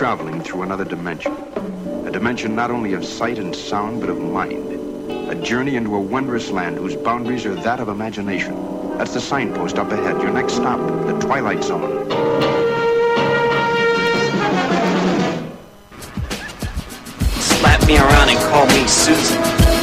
traveling through another dimension. A dimension not only of sight and sound, but of mind. A journey into a wondrous land whose boundaries are that of imagination. That's the signpost up ahead. Your next stop, the Twilight Zone. Slap me around and call me Susan.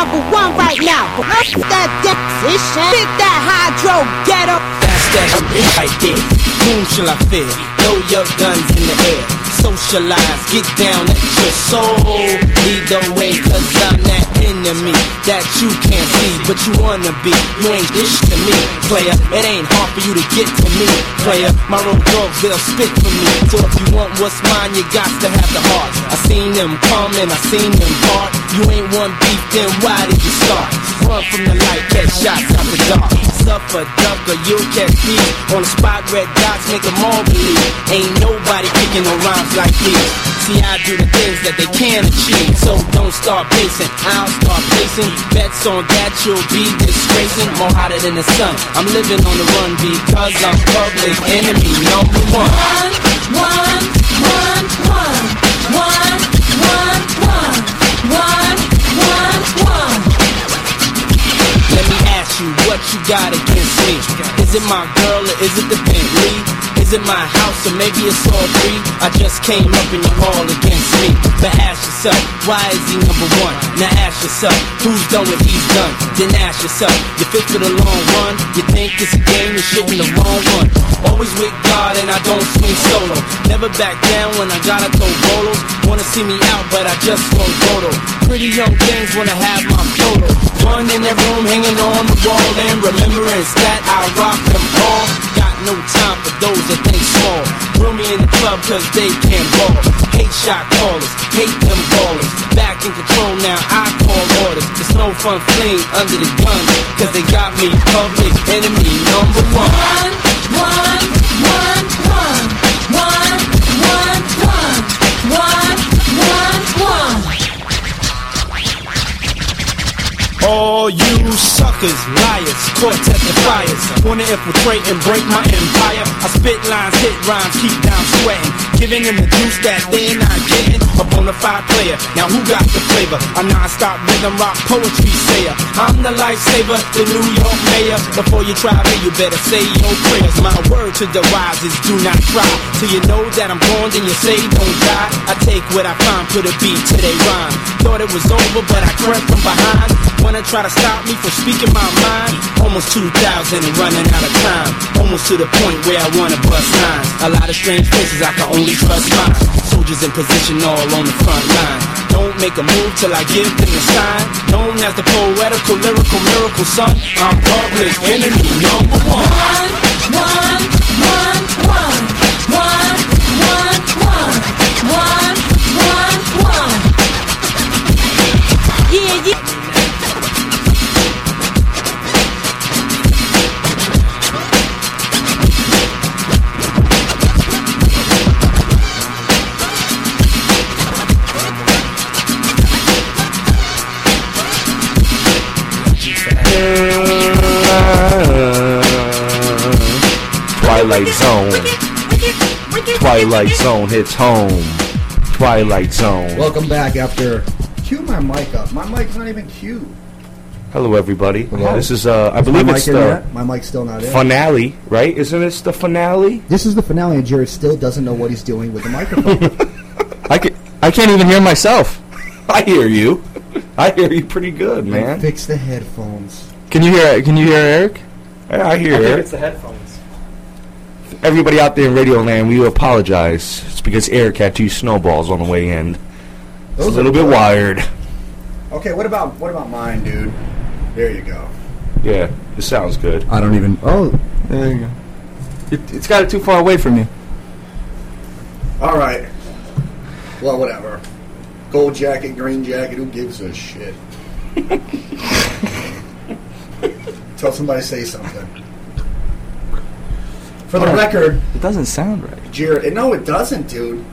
Number one right now. Up that deposition. Hit that hydro. Get up. That's that right there. Whom shall I fear? Throw your guns in the air. Socialize, get down at your soul. Lead the way, cause I'm that enemy that you can't see, but you wanna be. You ain't this to me, player. It ain't hard for you to get to me, player. My road dogs, they'll spit for me. So if you want what's mine, you got to have the heart. I seen them come and I seen them part. You ain't one beef, then why did you start? Run from the light, catch shots out the dark. Suffer, duck, or you'll catch these. On the spot, red dots make them all believe. Ain't nobody kicking no rhymes like these. See, I do the things that they can't achieve. So don't start pacing, I'll start pacing. Bets on that you'll be disgracing. More hotter than the sun. I'm living on the run because I'm public enemy number. One, one, one, one, one, one, you what you got against me. Is it my girl or is it the Bentley? Is it my house or maybe it's all three? I just came up in your hall against me. But ask yourself, why is he number one? Now ask yourself, who's done what he's done? Then ask yourself, you fit for the long run? You think it's a game, you're shitting the wrong one. Always with God and I don't swing solo. Never back down when I gotta throw bolos. Wanna see me out, but I just won't photo. Pretty young things wanna have my photo. One in that room hanging on the wall and remembrance that I rock them all. No time for those that think small. Throw me in the club cause they can't ball. Hate shot callers, hate them ballers. Back in control now, I call orders. It's no fun fleeing under the gun cause they got me public enemy number one, one, one, one, All you suckers, liars, quartet defiers Wanna infiltrate and break my empire. I spit lines, hit rhymes, keep down sweating. Giving them the juice that they're not getting. A bona fide player, now who got the flavor? A non-stop rhythm rock poetry sayer. I'm the lifesaver, the New York mayor. Before you try me, you better say your prayers. My word to the wise is do not try Till you know that I'm gone, then you say don't die. I take what I find, put a beat to they rhyme. Thought it was over, but I crept from behind Wanna try to stop me from speaking my mind? Almost 2,000 and running out of time. Almost to the point where I wanna bust lines. A lot of strange faces, I can only trust mine. Soldiers in position all on the front line. Don't make a move till I give them the sign. Known as the poetical, lyrical miracle son. I'm public enemy number. One, one, one, one, one, one, Twilight Zone hits home. Twilight Zone. Welcome back after. Cue my mic up. My mic's not even cued. Hello, everybody. Hello. This is, uh, I Is believe my it's mic in the yet? My mic's still not in. finale, right? Isn't this the finale? This is the finale, and Jared still doesn't know what he's doing with the microphone. I, can, I can't even hear myself. I hear you. I hear you pretty good, man. Fix the headphones. Can you hear? Can you hear Eric? Yeah, I hear it. the headphones. Everybody out there in Radio Land, we apologize. It's because Eric had two snowballs on the way in. It's a little bit good. wired. Okay, what about what about mine, dude? There you go. Yeah, it sounds good. I don't even. Oh, There you go. It, it's got it too far away from you. all right. Well, whatever. Gold jacket, green jacket. Who gives a shit? Tell somebody to say something. For the Oh. record, It doesn't sound right. Jared. No, it doesn't, dude.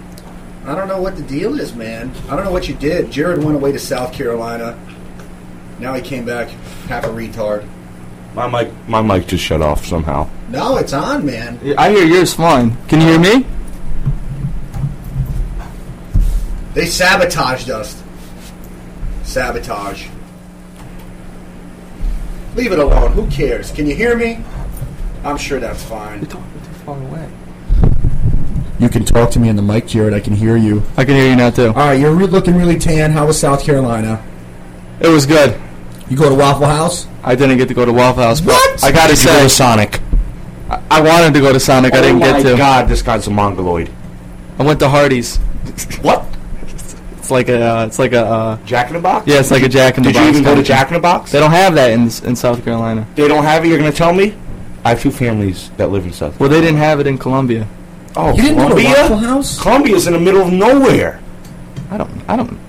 I don't know what the deal is, man. I don't know what you did. Jared went away to South Carolina. Now he came back half a retard. My mic, my mic just shut off somehow. No, it's on, man. I hear yours fine. Can you hear me? They sabotaged us. Sabotage. Leave it alone. Who cares? Can you hear me? I'm sure that's fine. You're talking too far away. You can talk to me in the mic, Jared. I can hear you. I can hear you now too. All right, you're re- looking really tan. How was South Carolina? It was good. You go to Waffle House? I didn't get to go to Waffle House, but What? I gotta Did you go say, to Sonic? I, I wanted to go to Sonic. I didn't get to. oh my. God, this guy's a mongoloid. I went to Hardee's. What? It's like a. Uh, it's like a. Uh, Jack in the Box? yeah, it's like a Jack in the box. Did Box. you even go kind to of thing. Jack in the Box? They don't have that in in South Carolina. They don't have it. You're gonna tell me? I have two families that live in South. Well, they didn't have it in Columbia. Oh, You didn't go to Columbia? Waffle House? Columbia's in the middle of nowhere. I don't. I don't.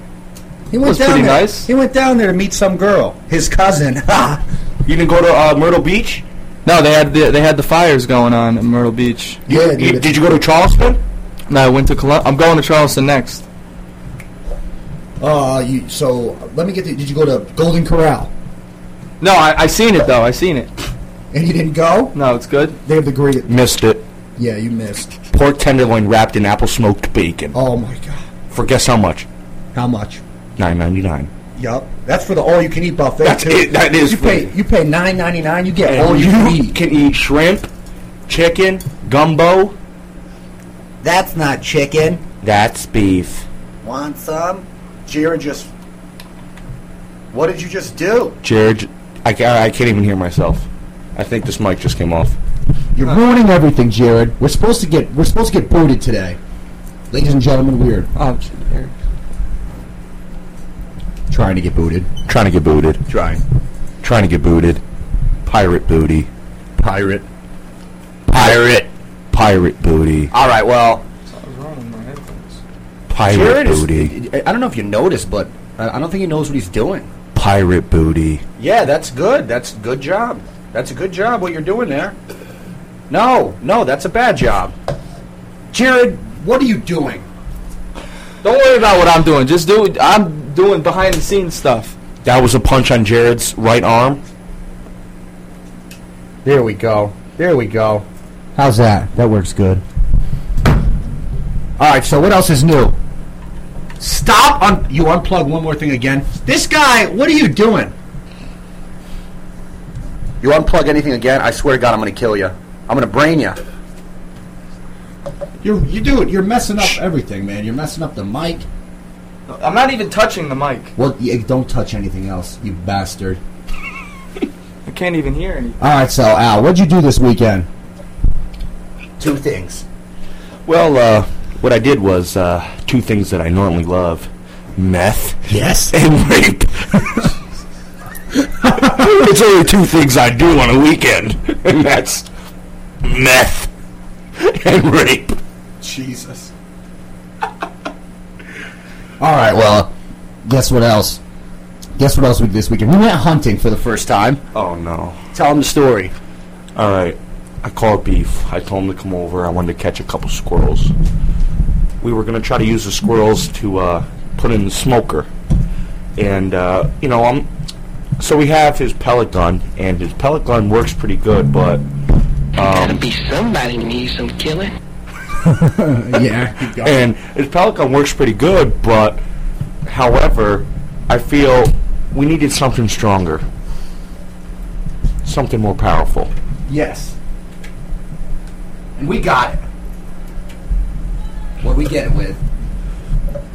He went was down pretty there. nice. He went down there to meet some girl, his cousin. You didn't go to uh, Myrtle Beach? No, they had the, they had the fires going on in Myrtle Beach. yeah, You- dude. did you go to Charleston? No, I went to Colum- I'm going to Charleston next. Uh, you. So let me get. The, did you go to Golden Corral? No, I, I seen it though. I seen it. And you didn't go? No, it's good. They have the great. Missed it. Yeah, you missed. Pork tenderloin wrapped in apple smoked bacon. Oh my god. For guess how much? How much? Nine ninety nine. Yup. That's for the all-you-can-eat buffet. That's too. it. That is You for- pay. You pay nine ninety nine. You get all you you can eat. can eat shrimp, chicken, gumbo. That's not chicken. That's beef. Want some? Jared just. What did you just do? Jared, I, ca- I can't even hear myself. I think this mic just came off. You're ruining everything, Jared. We're supposed to get. We're supposed to get booted today. Ladies and gentlemen, we're Oh, shit, trying to get booted. Trying to get booted. Trying. Trying to get booted. Pirate booty. Pirate. Pirate. Pirate booty. All right. Well, Pirate Jared booty. is. I don't know if you noticed, but I I don't think he knows what he's doing. Pirate booty. Yeah, that's good. That's good job. That's a good job what you're doing there. No, no, that's a bad job. Jared, what are you doing? Don't worry about what I'm doing. Just do. I'm doing behind the scenes stuff. That was a punch on Jared's right arm. There we go. There we go. How's that? That works good. All right. So what else is new? Stop! Un- you unplug one more thing again. This guy, what are you doing? You unplug anything again? I swear to God, I'm going to kill you. I'm going to brain you. You you do it. You're messing up everything, man. You're messing up the mic. I'm not even touching the mic. Well, yeah, don't touch anything else, you bastard. I can't even hear anything. All right, so Al, what'd you do this weekend? Two things. Well, uh, what I did was uh, two things that I normally love: meth Yes. and rape. it's only two things I do on a weekend, and that's meth and rape. Jesus. All right, well, guess what else? Guess what else we did this weekend? We went hunting for the first time. Oh no! Tell them the story. All right, I called Beef. I told him to come over. I wanted to catch a couple squirrels. We were gonna try to use the squirrels to uh, put in the smoker, and uh, you know, I'm. So we have his pellet gun, and his pellet gun works pretty good, but Gotta um, be somebody needs some killing. yeah. and his pellet gun works pretty good, but however, I feel we needed something stronger, something more powerful. yes. And we got it. What we get it with?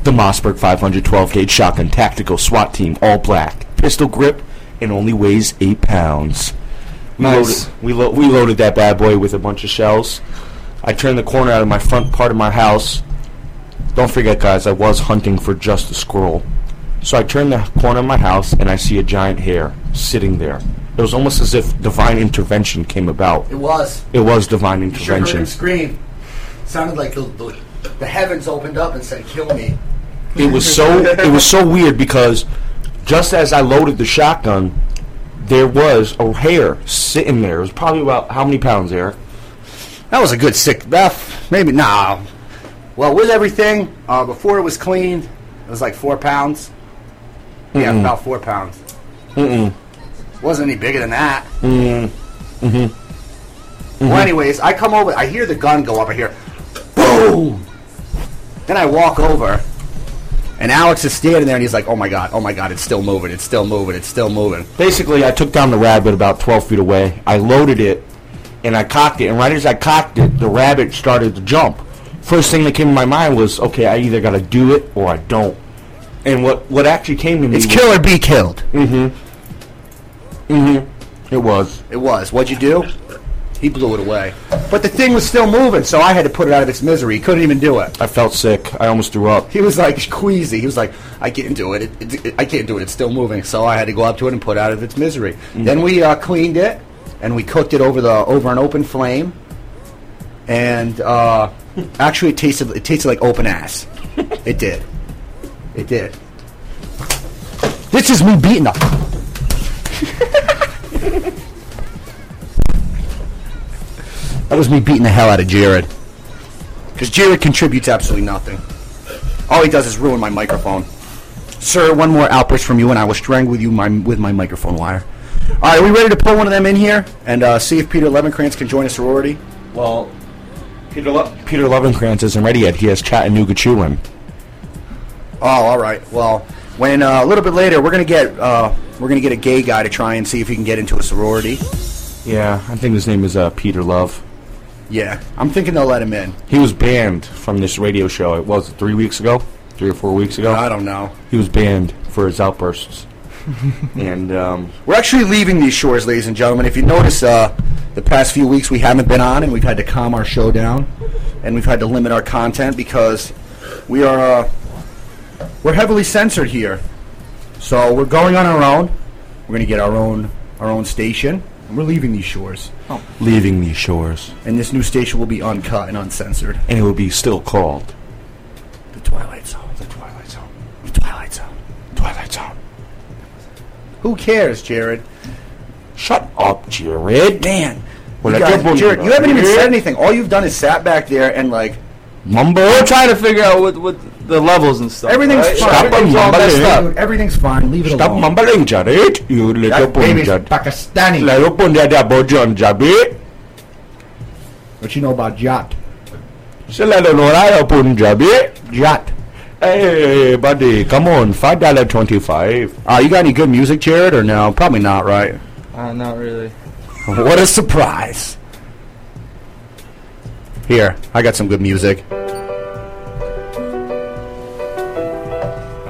The Mossberg 512 gauge shotgun tactical SWAT team, all black, pistol grip, and only weighs eight pounds. We Nice. loaded, we, lo- we loaded that bad boy with a bunch of shells. I turned the corner out of my front part of my house. Don't forget, guys, I was hunting for just a squirrel. So I turned the corner of my house and I see a giant hare sitting there. It was almost as if divine intervention came about. It was. It was divine You sure heard intervention. him scream. Sounded like the, the, the heavens opened up and said, "Kill me." it was so it was so weird because just as I loaded the shotgun, there was a hare sitting there. It was probably about how many pounds, Eric? That was a good sick. That maybe nah. Well, with everything, uh, before it was cleaned, it was like four pounds. Yeah, Mm-mm. about four pounds. Mm-mm. Wasn't any bigger than that. Mm. Mm-hmm. Well, anyways, I come over. I hear the gun go up. I hear, boom. Then I walk over, and Alex is standing there, and he's like, "Oh my god, oh my god, it's still moving, it's still moving, it's still moving." Basically, I took down the rabbit about 12 feet away. I loaded it, and I cocked it. And right as I cocked it, the rabbit started to jump. First thing that came to my mind was, okay, I either got to do it or I don't. And what, what actually came to me It's was, kill or be killed. Mm-hmm. Mm-hmm. It was. It was. What'd you do? He blew it away. But the thing was still moving, so I had to put it out of its misery. He couldn't even do it. I felt sick. I almost threw up. He was like queasy. He was like, "I can't do it. It, it, it- I can't do it. It's still moving." So I had to go up to it and put it out of its misery. Then we uh, cleaned it and we cooked it over the over an open flame. And uh, actually, it tasted it tasted like open ass. It did. It did. This is me beating up. that was me beating the hell out of Jared. Because Jared contributes absolutely nothing. All he does is ruin my microphone. Sir, one more outburst from you, and I will strangle you my, with my microphone wire. All right, are we ready to pull one of them in here and uh, see if Peter Levenkrantz can join a sorority? Well, Peter, Le- Peter Levenkrantz isn't ready yet. He has Chattanooga chewing. Oh, all right. Well, when uh, a little bit later, we're gonna get uh, we're gonna get a gay guy to try and see if he can get into a sorority. Yeah, I think his name is uh, Peter Love. Yeah, I'm thinking they'll let him in. He was banned from this radio show. It was three weeks ago, three or four weeks ago. I don't know. He was banned for his outbursts. and um, We're actually leaving these shores, ladies and gentlemen. If you notice, uh, the past few weeks we haven't been on, and we've had to calm our show down, and we've had to limit our content because we are uh, we're heavily censored here. So we're going on our own. We're going to get our own our own station, and we're leaving these shores. Oh. leaving these shores, And this new station will be uncut and uncensored. and it will be still called The Twilight Zone. The Twilight Zone. The Twilight Zone. Twilight Zone. Who cares, Jared? Shut up, Jared. Man, Well, you, let guys- your Jared, you haven't even said anything. All you've done is sat back there and like Mumbo. I'm trying to figure out what, what the levels and stuff. Everything's right? fine. Stop Everything's all mumbling. messed up. Dude, everything's fine. Leave it Stop alone. mumbling, Jared. You little That baby's punjab. Pakistani. Little punjab bojon jabi. What you know about Jat? Sila nora punjabi. Jat. Hey, buddy, come on, five dollar twenty-five. Uh, you got any good music, Jared, or no? Probably not, right? Uh, not really. what a surprise. Here, I got some good music.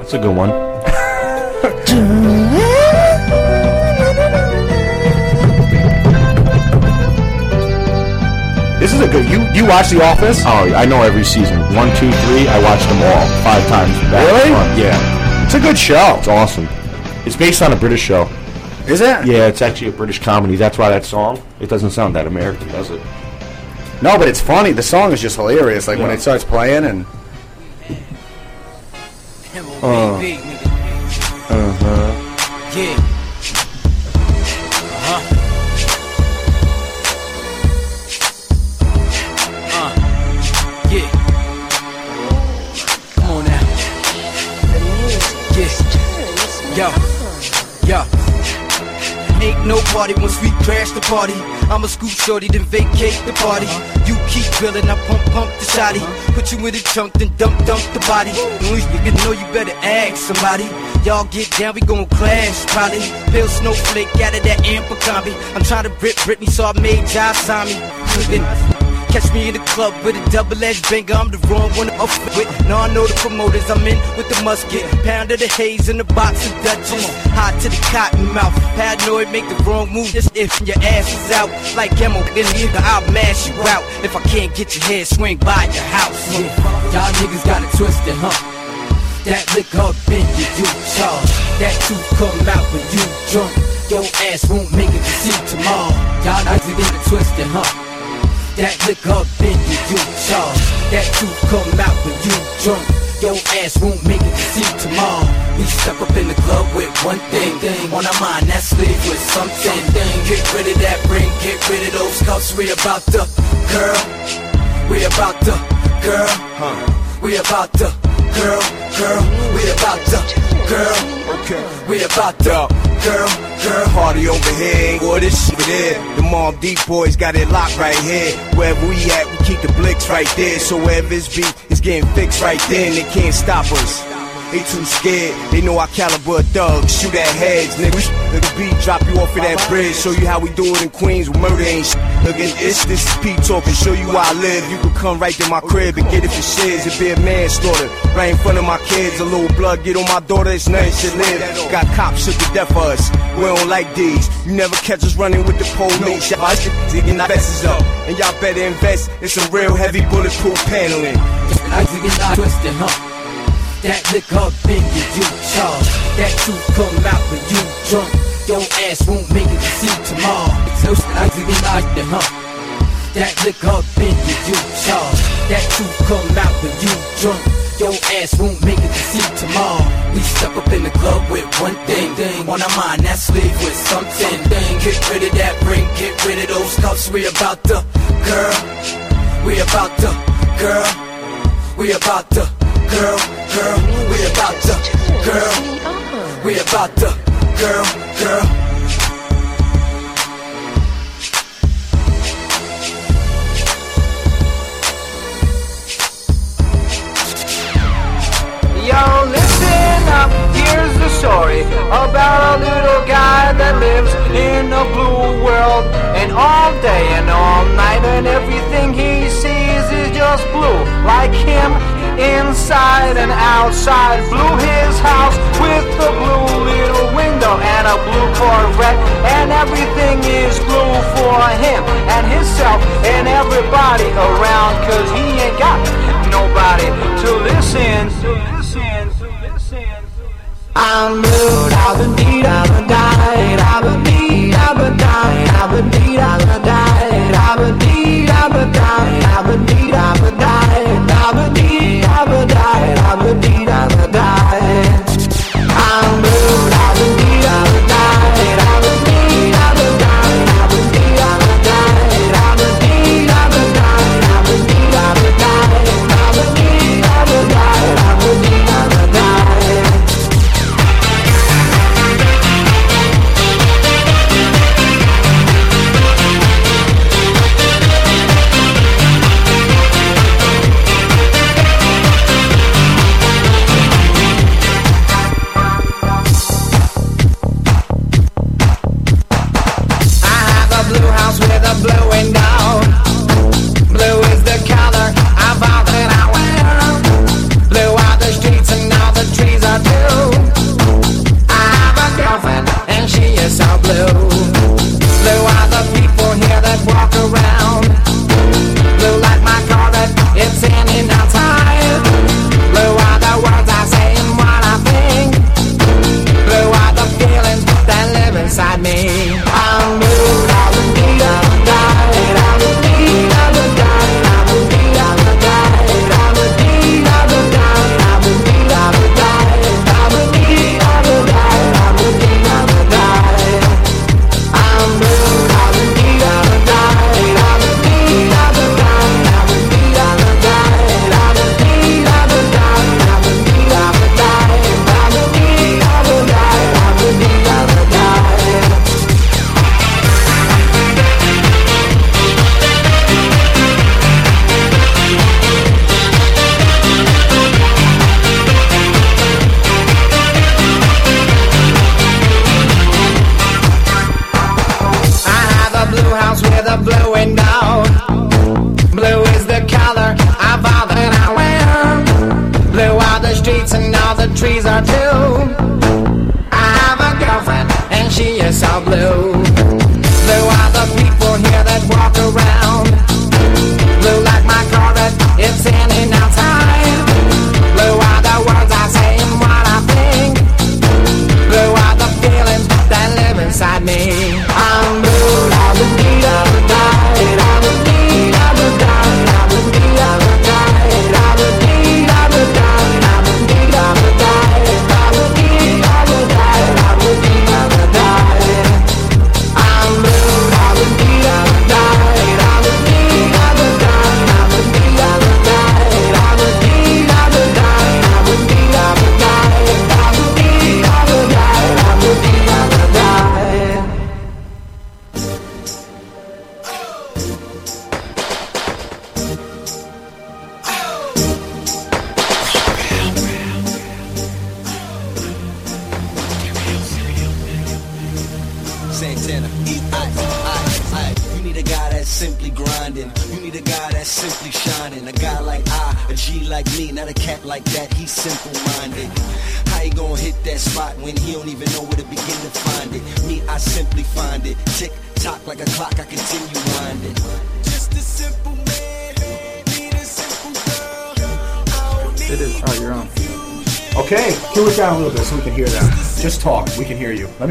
That's a good one. This is a good. You you watch The Office? Oh, I know every season. One, two, three. I watched them all five times. back Really? front. Yeah, It's a good show. it's awesome. It's based on a British show. Is it? Yeah, it's actually a British comedy. That's why that song. It doesn't sound that American, does it? No, but it's funny. The song is just hilarious. Like when Yeah. it starts playing and Uh. Uh-huh. Yeah. Uh-huh. Uh. Yeah. Come on now. Yeah. Yo. Yo. Ain't no party once we crash the party. I'ma scoop shorty, then vacate the party. You keep grilling, I pump pump the shotty. Put you in the trunk, then dump dump the body. You know you better ask somebody. Y'all get down, we gon' clash probably. Pale snowflake out of that amber combi. I'm trying to rip Britney, so I made Josh. Then Catch me in the club with a double-edged banger. I'm the wrong one to up with. Now I know the promoters. I'm in with the musket. Pound of the haze in the box of Dutchess. Hot to the cotton mouth. Paranoid, make the wrong move. Just if your ass is out like Emma, then either I'll mash you out. If I can't get your head, swing by your house. Yeah. Y'all niggas got it twisted, huh? That liquor up in you, you charge. That tooth come out when you drunk. Your ass won't make it to see tomorrow. Y'all niggas get it twisted, huh? That liquor up in you, you charge. That tooth come out when you drunk. Your ass won't make it to see tomorrow. We step up in the club with one thing, thing on our mind. That's live with something. Get rid of that ring, get rid of those cuffs. We about to, girl. We about to girl. We about to, girl, girl. We about to, girl. Okay. We about to, girl, girl. Party over here, boy, this shit here. The mom Deep boys got it locked right here. Wherever we at, we keep the blicks right there. So wherever it's beat, it's getting fixed right then. They can't stop us. They too scared. They know our caliber thugs. Shoot at heads, nigga. Look the beat, drop you off of that bridge. Show you how we do it in Queens. With murder ain't shit. Look at this, this is Pete talking. Show you how I live. You can come right to my crib and get it for shiz. It be a manslaughter. Right in front of my kids. A little blood get on my daughter. It's nothing should live. Got cops shook to death for us. We don't like these. You never catch us running with the police. Y'all shit digging our vests up. And y'all better invest in some real heavy bulletproof paneling. I think it's not twisted, huh? That liquor been get you charged. That truth come out when you drunk. Your ass won't make it to see tomorrow. So I think it's not the huh? That liquor been get you charged. That truth come out when you drunk. Your ass won't make it to see tomorrow. We step up in the club with one thing, thing on our mind. That's leave with something, thing. Get rid of that ring, get rid of those cuffs. We about to, girl. We about to, girl. We about to, girl, girl. We about to, girl. We about to, girl, girl. Yo, listen up, here's the story about a little guy that lives in a blue world. And all day and all night, and everything he sees is just blue. Like him, inside and outside. Blew his house with a blue little window and a blue Corvette. And everything is blue for him and himself and everybody around. Cause he ain't got nobody to listen. To. I'm blue, I've been beat, I've been died, I've been beat, I've been died, I've been beat, I've been died, I've been I've been I've been I've been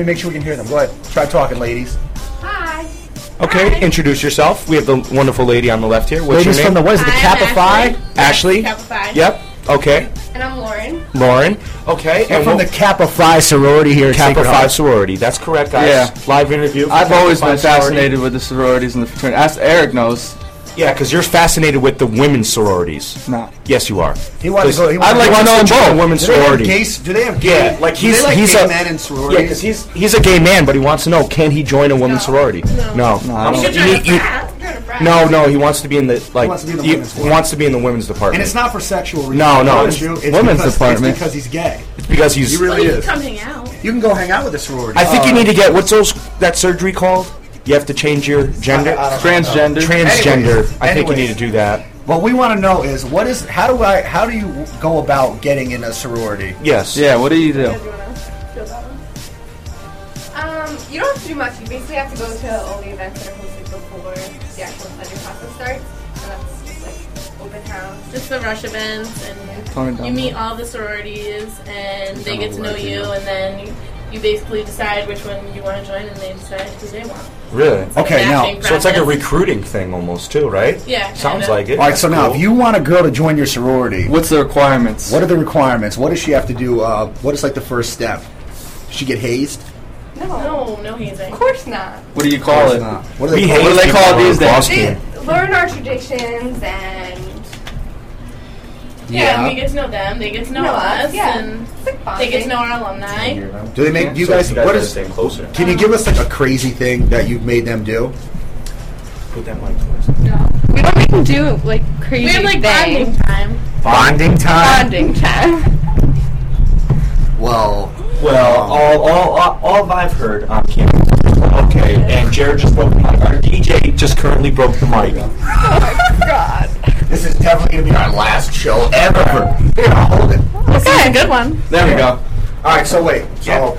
me make sure we can hear them. Go ahead. Try talking, ladies. Hi. Okay, introduce yourself. We have the wonderful lady on the left here. What's ladies your from the what is it? The Hi, Kappa I'm Phi? Ashley. Kappa Phi. Yep. Okay. And I'm Lauren. Lauren. Okay. We're And from we'll- the Kappa Phi sorority here at Kappa Sacred Phi Heart. sorority. That's correct, guys. Yeah. Live interview. for I've Kappa always Phi been sorority. fascinated with the sororities and the fraternity. As Eric knows. Yeah, because you're fascinated with the women's sororities. No. Yes, you are. He wants to go. He I'd wants like he to know them join both. a women's Do they have sorority. gays- do they have Yeah, gay? like he's like he's gay a man in yeah, sororities. because he's he's a gay man, but he wants to know can he join a women's sorority? No, No, I I'm don't- so- You you join a need- you- frat. Join a frat. no, no, he wants to be in the like. wants to be in the he, women's wants to be in the women's department. and it's not for sexual reasons. No, no, it's. It's women's because, department. It's because he's gay. It's because he's. He really you is. can come hang out. You can go hang out with the sorority. I think you Uh, need to get what's those that surgery called? You have to change your gender. I- I don't Transgender. Transgender. Anyways, I think you anyways. need to do that. What we want to know is what is how do I how do you go about getting in a sorority? Yes. Yeah. What do you do? You wanna feel that one? Um, you don't have to do much. You basically have to go to all the events that are hosted before the actual underclassmen starts, and that's just like open house. Just the rush events, Tone it and down. you meet all the sororities, and they get to know you, and then you, you basically decide which one you want to join, and they decide who they want. Really? Okay, now Matching So it's like a recruiting thing almost too, right? Yeah, Sounds like it. all right. So That's now, if you want a girl to join your sorority, What's the requirements? what are the requirements? What does she have to do? Uh, what is like the first step? Does she get hazed? No, No, no hazing. of course not. What do you call it? What do they call What do they call it these days? They learn our traditions and Yeah, and we get to know them. They get to know Know us, us, yeah. and like they get to know our alumni. Do they make you So guys? you guys What stay closer? Can you give us like a crazy thing that you've made them do? Put that mic closer. No. We don't make them do like crazy We have like bonding time. Bonding time. Bonding time. Well, Well, um, all, all, all, all I've heard on campus. Okay, and Jared just broke the mic. Our DJ just currently broke the mic. Oh my god. This is definitely gonna be our last show ever. Here, I'll hold it. Okay, good one. There we go. All right. So wait. So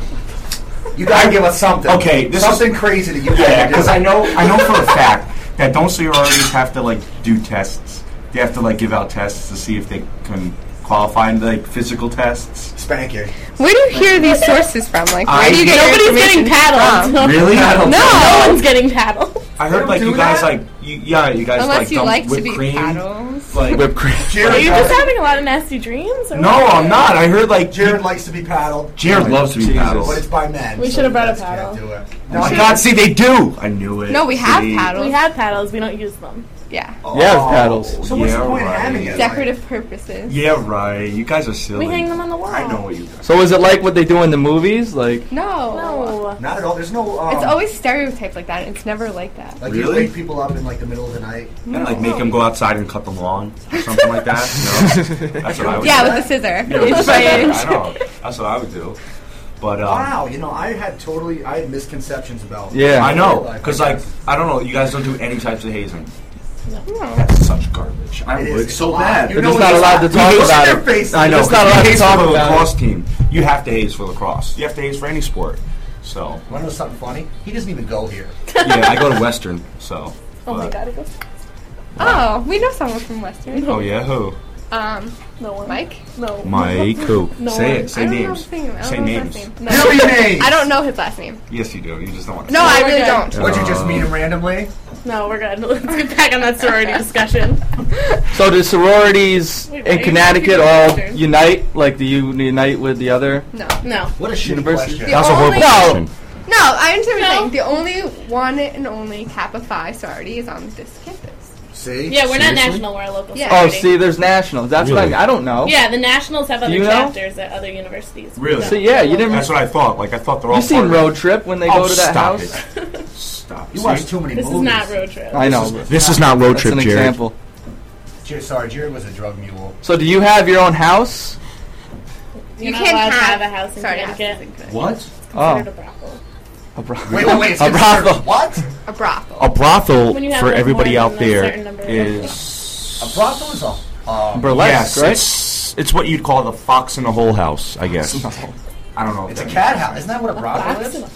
you gotta give us something. Okay, this is- something crazy that you Yeah, gotta do. because I know I know for a fact that don't sororities have to like do tests. They have to like give out tests to see if they can qualify in like physical tests. Spank you. Where do you hear these sources from? Like, where I- do you get Nobody's your getting information paddled. from? Really? No, no one's getting paddled. I heard like you guys that? like you, yeah you guys Unless like you dump like to whipped be cream paddles. like Whipped cream. Are Jared, you just having a lot of nasty dreams? Or no what? I'm not I heard like Jared likes to be paddled. Jared loves to be Jesus. paddled. but it's by men. We so should have brought a guys can't paddle. do it. Oh my God! See they do. I knew it. No, we have See? paddles. We have paddles. We don't use them. Yeah. Yeah, with paddles. So what's Yeah, the point right. of having it? Decorative purposes. Yeah, right. You guys are silly. We hang them on the wall. I know what you guys. So is it like what they do in the movies? Like, No. No. Not at all. There's no. Um, It's always stereotyped like that. It's never like that. like you wake people up in like the middle of the night. And, like make them go outside and cut the lawn or something like that. No, that's what I would. Yeah, do. with the scissor. Yeah, with the Inch scissor. I know. That's what I would do. But um, Wow, you know, I had totally, I had misconceptions about. Yeah. I know because like. I don't know. You guys don't do any types of hazing. No. That's such garbage. I It would. is. It's so lot. bad. You They're know just not it's allowed to like. talk You about their it. faces. I know. You're Just just not allowed to haze talk for the about it. lacrosse team. You have to haze for lacrosse. You have to haze for any sport. So Want to know something funny? He doesn't even go here. yeah, I go to Western. So. Oh my but- god, it goes. Oh, we know someone from Western. Oh yeah, who? Um, No one. Mike? No. Mike. Who? No say one. it. Say I don't know names. his name. I don't Say names. last name. No. Tell me names. I don't know his last name. Yes, you do. You just don't want to. No, say I we're really good. don't. Would you just meet him randomly? No, we're good. Let's get back on that sorority discussion. so do sororities Wait, in Connecticut all unite? Like, do you unite with the other? No. No. What a shitty University. question. The That's a horrible only- question. No, I understand what you're No. saying. The only one and only Kappa Phi sorority is on this campus. See? Yeah, we're not Seriously? national. We're a local Yeah. Oh, sorority. see, there's nationals. That's what I Really? mean. I don't know. Yeah, the nationals have Do other you know? chapters at other universities. Really? No. So yeah, you didn't. That's what I thought. Like I thought they're all. You've seen part of it. Road Trip when they Oh, go to that stop house. It. Stop. You See? watch too many This is not road trip. I know. This is not road That's trip, an Jared. example. Jer- Sorry, Jared was a drug mule. So do you have your own house? You're you not can't allowed to have, have a house in sorry, Connecticut. houses in What? Considered Oh, a brothel. A brothel. Wait, wait, wait. A brothel. What? A brothel. A brothel When you have, for like, everybody out than a there certain number of- is A brothel is a. Uh, Burlesque, yes, right? it's, it's what you'd call the fox in the whole house, I guess. I don't know. it's a cat makes house. Isn't that what a brothel is?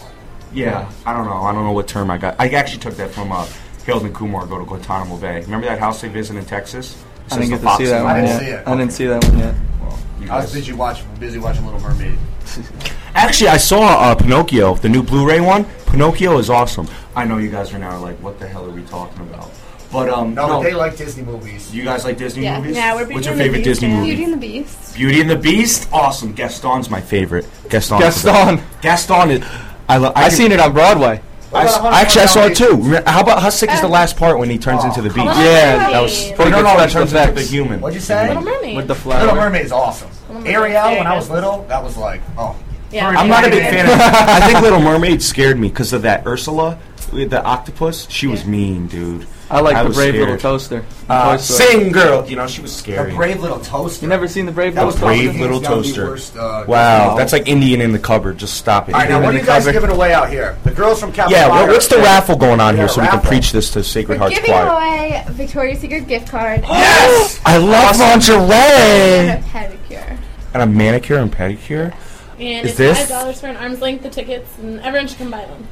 Yeah, I don't know. I don't know what term I got. I actually took that from uh, Harold and Kumar go to Guantanamo Bay. Remember that house they visit in Texas? It I didn't get to see that one I didn't yet. see it. I didn't see that one yet. Well, you I was busy watching busy watching Little Mermaid. Actually, I saw uh, Pinocchio, the new Blu-ray one. Pinocchio is awesome. I know you guys are now like, what the hell are we talking about? But um, No, no, but they like Disney movies. you guys like Disney Yeah. movies? Yeah, we're What's your favorite Beast Disney fans. movie? Beauty and the Beast. Beauty and the Beast, awesome. Gaston's my favorite. Gaston. Gaston. Gaston is. I love. I seen it on Broadway. I, s- actually, I saw it too. How about how sick is the last part when he turns into the beast? Yeah, That was. Pretty no, good no, he special turns into the human. What'd you say? Little Mermaid. With the Little flower. Mermaid is awesome. Ariel, when I was little, that was like, oh. Yeah. I'm not a big fan of. I think Little Mermaid scared me because of that Ursula, the octopus. She was mean, dude. I like I the was Brave scared. Little Toaster. Uh, Toy Story. sing, girl. You know she was scared. The. Brave Little Toaster. You never seen the Brave That Little was Toaster? Brave hands Little down the Toaster. worst, uh, Wow, that's like Indian in the cupboard. Just stop it. All right, now what are you guys cupboard. giving away out here? The girls from Cal. yeah, what, what's the raffle going on Yeah, here so we can preach this to Sacred We're Heart's giving Choir? away a Victoria's Secret gift card Yes! I love and lingerie a pedicure. and a manicure and pedicure. And Is it's this- five dollars for an arm's length of tickets, and everyone should come buy them.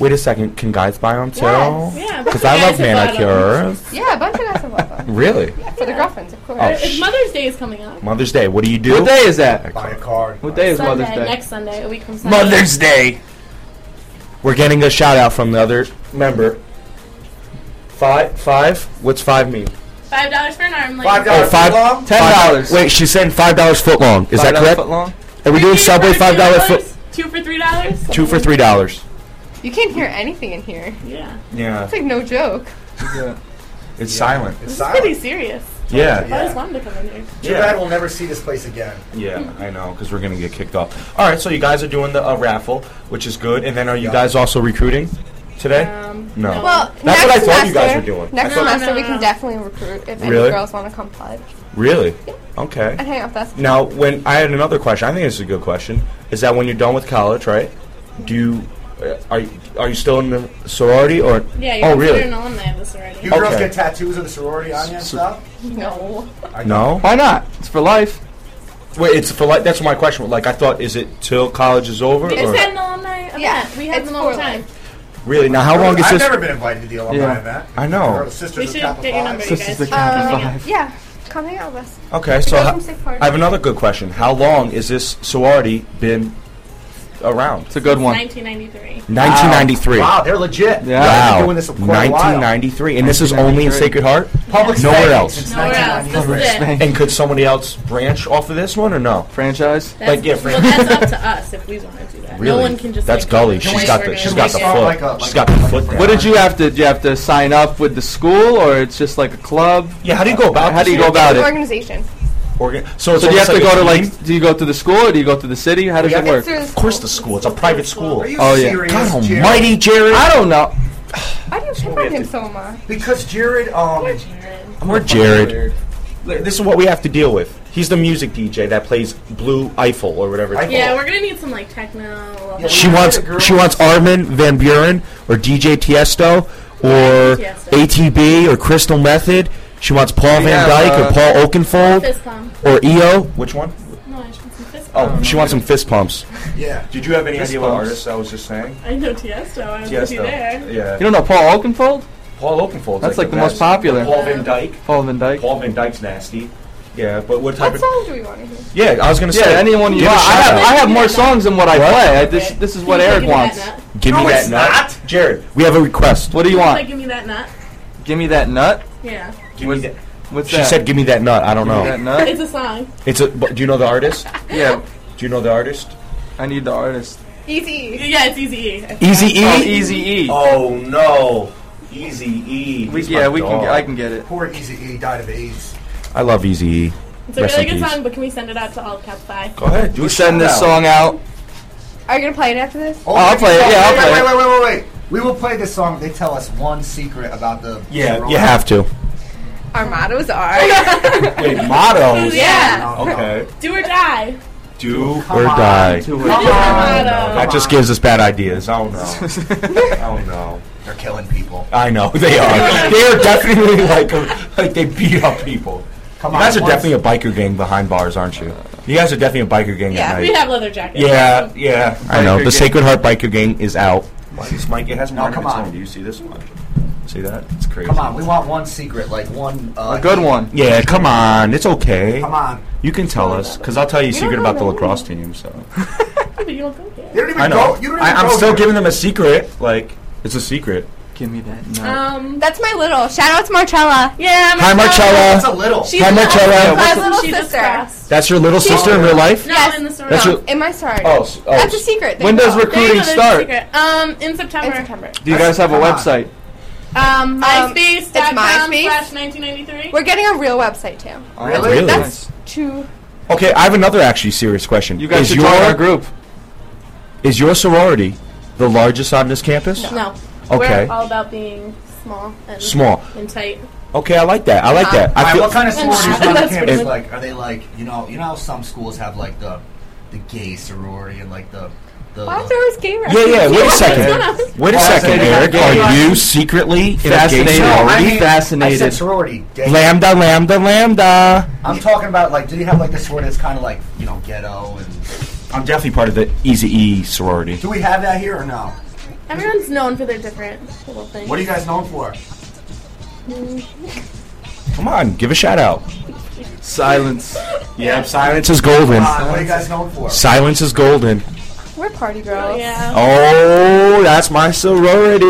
Wait a second, can guys buy them too? Yes. Yeah, Because but I love guys have bought 'em. manicure. Yeah, a bunch of guys have bought them. Really? Yeah, for the girlfriends, of course. Oh, It's sh- Mother's Day is coming up. Mother's Day. What do you do? What day is that? Buy a card. What day is Sunday, Mother's Day? next Sunday, a week from Sunday. Mother's Day. We're getting a shout out from the other member. Five, five. What's five mean? Five dollars for an arm length. Five Oh, dollars. five. long? Ten five- dollars. Wait, she's saying five dollars foot long. Is that $5 correct? Foot long? Are we doing Subway five dollar $2? foot? Two for three dollars. Two for three dollars. You can't hear anything in here. Yeah, Yeah, It's like no joke. Yeah. it's silent. It's it's pretty silent. serious. Yeah, yeah. I just wanted to come in here. Too bad we'll never see this place again. yeah, I know because we're gonna get kicked off. All right, so you guys are doing the uh, raffle, which is good, and then are you Yeah. guys also recruiting today? Um, No. Well, That's next what I thought you guys semester- were doing. Next I thought- semester, No, we can definitely recruit if Really? any girls want to come pledge Really? Okay. and hang out with us. Now, when I had another question, I think this is a good question. Is that when you're done with college, right? Do you uh, are you, are you still in the sorority or? Yeah, you're oh, considered really? an alumni of this already. You girls get tattoos of the sorority on you and stuff? No. No. Why not? It's for life. Wait, it's for like that's my question. Like I thought, is it till college is over? It's or? an alumni event. Yeah, we have it's them all the for time. life. Really? Now, how long is I've this? never been invited to the alumni Yeah. event. I know. We're Sisters We of should Kappa get your Phi. number, you Sisters guys. of Kappa Um, yeah, come hang out with. Okay, so Girls ho- from Sick Party. I have another good question. How long is this sorority been around? It's a good one. 1993. 1993. Wow, they're legit. Yeah. They've Wow. doing this for quite a while. 1993, and this is only in Sacred Heart. Public Nowhere else. Since Nowhere else. This is it. And could somebody else branch off of this one or no? Franchise. That's, Like, yeah, well, that's up to us if we want to do that. Really? No one can just. That's like, gully. come She's in got the say she's we're got the foot. do Like a- like she's a- got the like foot. brand. What did you have to? Did you have to sign up with the school, or it's just like a club? Yeah, how do you go about? How do you go about it? organization. Organ- so, it's So do you have to like go to like? Do you go to the school or do you go to the city? How does it work? It's through the Of course, the school. It's a private school. Are you Oh, yeah. serious? God Jared? Almighty, Jared. I don't know. Why do you pick on him so much? Because Jared, um, We're Jared. This is what we have to deal with. He's the music DJ that plays Blue Eiffel or whatever. It's Yeah, called. we're gonna need some like techno. Yeah, She wants had a girl- she wants Armin van Buuren or DJ Tiesto or Tiesto. ATB or Crystal Method. She wants Paul We Van have, Dyke uh, or Paul Oakenfold Fist pump. or EO. Which one? No, I should some fist Oh, pump. she wants some fist pumps. yeah. Did you have any Fist idea what pumps. artist I was just saying? I know Tiesto. I was with you there. Yeah. You don't know Paul Oakenfold? Paul Oakenfold. That's like the most popular. Paul van Dyk. Paul van Dyk. Paul van Dyk's nasty. Yeah, but what type What of? song do we want to hear? Yeah, I was gonna Yeah, say. anyone you give a want. I shout have, out. I have more songs than what I What? play. I, this, this is what Can you Eric give me wants. that nut? Give me No, that it's nut. Jared. We have a request. What do you Like, want? give me that nut. Give me that nut. Yeah, Give me that. What's She that? said, "Give me that nut." I don't Give me know. that nut. it's a song. It's a. but Do you know the artist? Yeah, Do you know the artist? I need the artist. Easy. Yeah, it's easy. E. Easy E. Oh, Easy E. Oh no, Easy E. we, He's yeah, we can. dog. Get, I can get it. Poor Easy E died of AIDS. I love Easy E. It's a Rest really in good peace. song, but can we send it out to all Cap Five? Go ahead. Do We a send this shout-out. song out. Are you gonna play it after this? Oh, oh I'll play it, yeah, I'll wait, play wait, it. Wait, wait, wait, wait. We will play this song. They tell us one secret about the. Yeah, sorority. you have to. Our mottos are. Wait, mottos. yeah. Okay. Do or die. Do or die. Do or die. Come That just gives us bad ideas. Oh no. oh no. They're killing people. I know they are. they are definitely like like they beat up people. Come you on, guys are once- definitely a biker gang behind bars, aren't you? You guys are definitely a biker gang at night. we have leather jackets. Yeah, yeah. I know. The gang. Sacred Heart Biker Gang is out. Mike, Mike, it has No, one come its on. own. Do you see this one? See that? It's crazy. Come on, we want one secret, like one. Uh, A good one. Yeah, come on. It's okay. Come on. You can tell us, because I'll tell you a secret about the lacrosse team. So But you don't go there. You don't even I know. go. You don't even I, I'm go still there. giving them a secret. Like it's a secret. Give me that. No. Um, That's my little. Shout out to Marcella. yeah. Hi, Marcella. That's a little. She's Hi, an Marcella. older My little she sister. That's your little sister in real life. No, Yes. in the story. That's No, your- in my sorority. Oh, s- oh, That's a s- secret. There When does go. There you recruiting start? Um, in September. In September. Do you guys have a Come on. website? Um, MySpace.com MySpace. slash 1993. We're getting a real website too. Really? Really? That's too. Okay, I have another actually serious question. You guys is should your join our group. is your sorority the largest on this campus? No. Okay. We're all about being small and Small. and tight. Okay, I like that. I like that. I right, feel what kind of sororities And on the that's campus? what- Like, are they like you know you know how some schools have like the the gay sorority and like the the. Why the is there always gay Yeah, yeah. Wait a second. Wait a second, Eric. Are you secretly in a gay Fascinated. no, I sorority? mean, I Fascinated. said sorority. Gay. Lambda, lambda, lambda. I'm talking about like, do you have like the sorority that's kind of like you know ghetto and? I'm definitely part of the Easy E sorority. Do we have that here or no? Everyone's known for their different little things. What are you guys known for? Mm. Come on, give a shout out. Silence. Yeah, silence is golden. Come on, what are you guys known for? Silence is golden. We're party girls. Yeah. Oh, that's my sorority.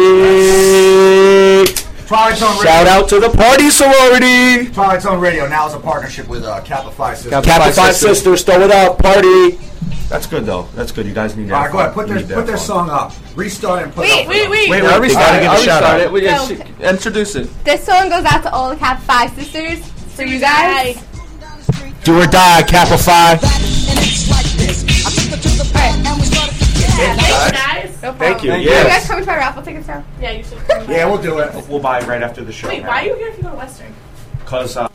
Twilight Zone Radio. Shout out to the party sorority. Twilight Zone Radio now is a partnership with uh, Kappa Phi Sisters. Kappa Kappa Phi Phi Sisters. Sisters, throw it up, party. That's good though. That's good. You guys need to. All have right, go ahead. Put their put their song up. Restart and put Wait, it up. wait, wait. Wait, I'll wait, restart gotta it. give a I'll shout out. it. We- yeah, Go. sh- Introduce it. This song goes out to all the Kappa Phi sisters. For you guys. Do or die, Kappa Phi. Thanks, guys. No problem. Thank you. Are you guys coming to my raffle tickets now? Yeah, you should. Yeah, we'll do it. We'll buy right after the show. Wait, why are you here if you go to Western? Because uh,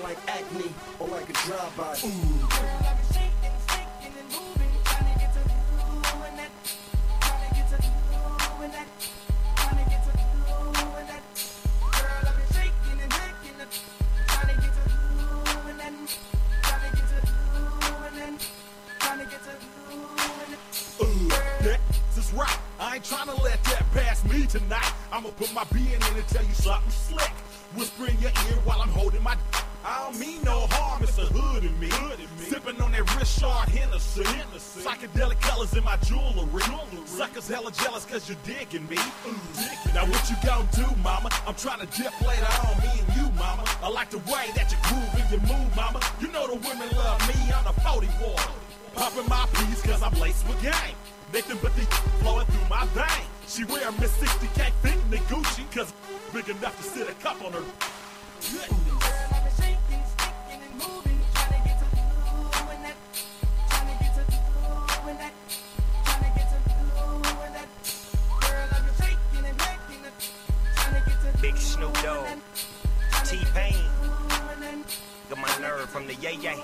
bumping like acne or like a drive-by. I ain't trying to let that pass me tonight. I'ma put my being in and tell you something slick. Whisper in your ear while I'm holding my. I don't mean no harm, it's a hood in me. Sipping on that Richard Hennessy. Psychedelic colors in my jewelry. Suckers hella jealous cause you're digging me. Now what you gonna do, mama? I'm trying to dip later on me and you, mama. I like the way that you groove and you move, mama. You know the women love me, I'm the 40 water. Popping my piece cause I'm laced with gang. Nothing but the flowing through my vein. She wear Miss 60, can't fit in the Gucci cause big enough to sit a cup on her. Big Snoop Dogg, T Pain, got my nerve from the yay yay.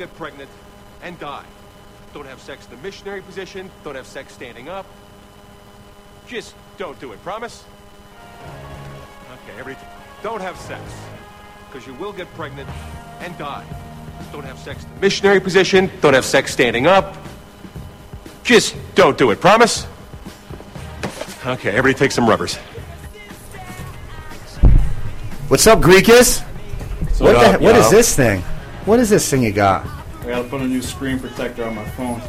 Get pregnant and die. Don't have sex in the missionary position. Don't have sex standing up. Just don't do it. Promise? Okay, every don't have sex, because you will get pregnant and die. Don't have sex in the missionary position. Don't have sex standing up. Just don't do it. Promise? Okay, everybody take some rubbers. What's up, Greekus? What, up, the, what is this thing? What is this thing you got? I gotta put a new screen protector on my phone.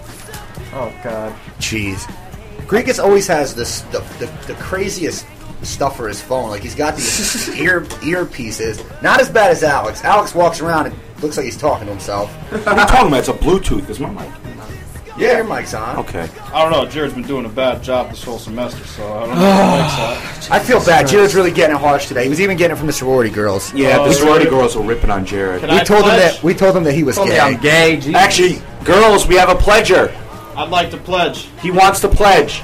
Oh god. Jeez. Greekus always has this the, the, the craziest stuff for his phone. Like he's got these ear earpieces. Not as bad as Alex. Alex walks around and looks like he's talking to himself. What are you talking about? It's a Bluetooth. Is my mic? Yeah, your mic's on. Okay. I don't know. Jared's been doing a bad job this whole semester, so I don't know. if I feel bad. Jared's really getting it harsh today. He was even getting it from the sorority girls. Yeah, Oh, the sorority really? girls were ripping on Jared. Can we I told him that we told him that he was Told gay. I'm gay. Jesus. Actually, girls, we have a pledger. I'd like to pledge. He wants to pledge.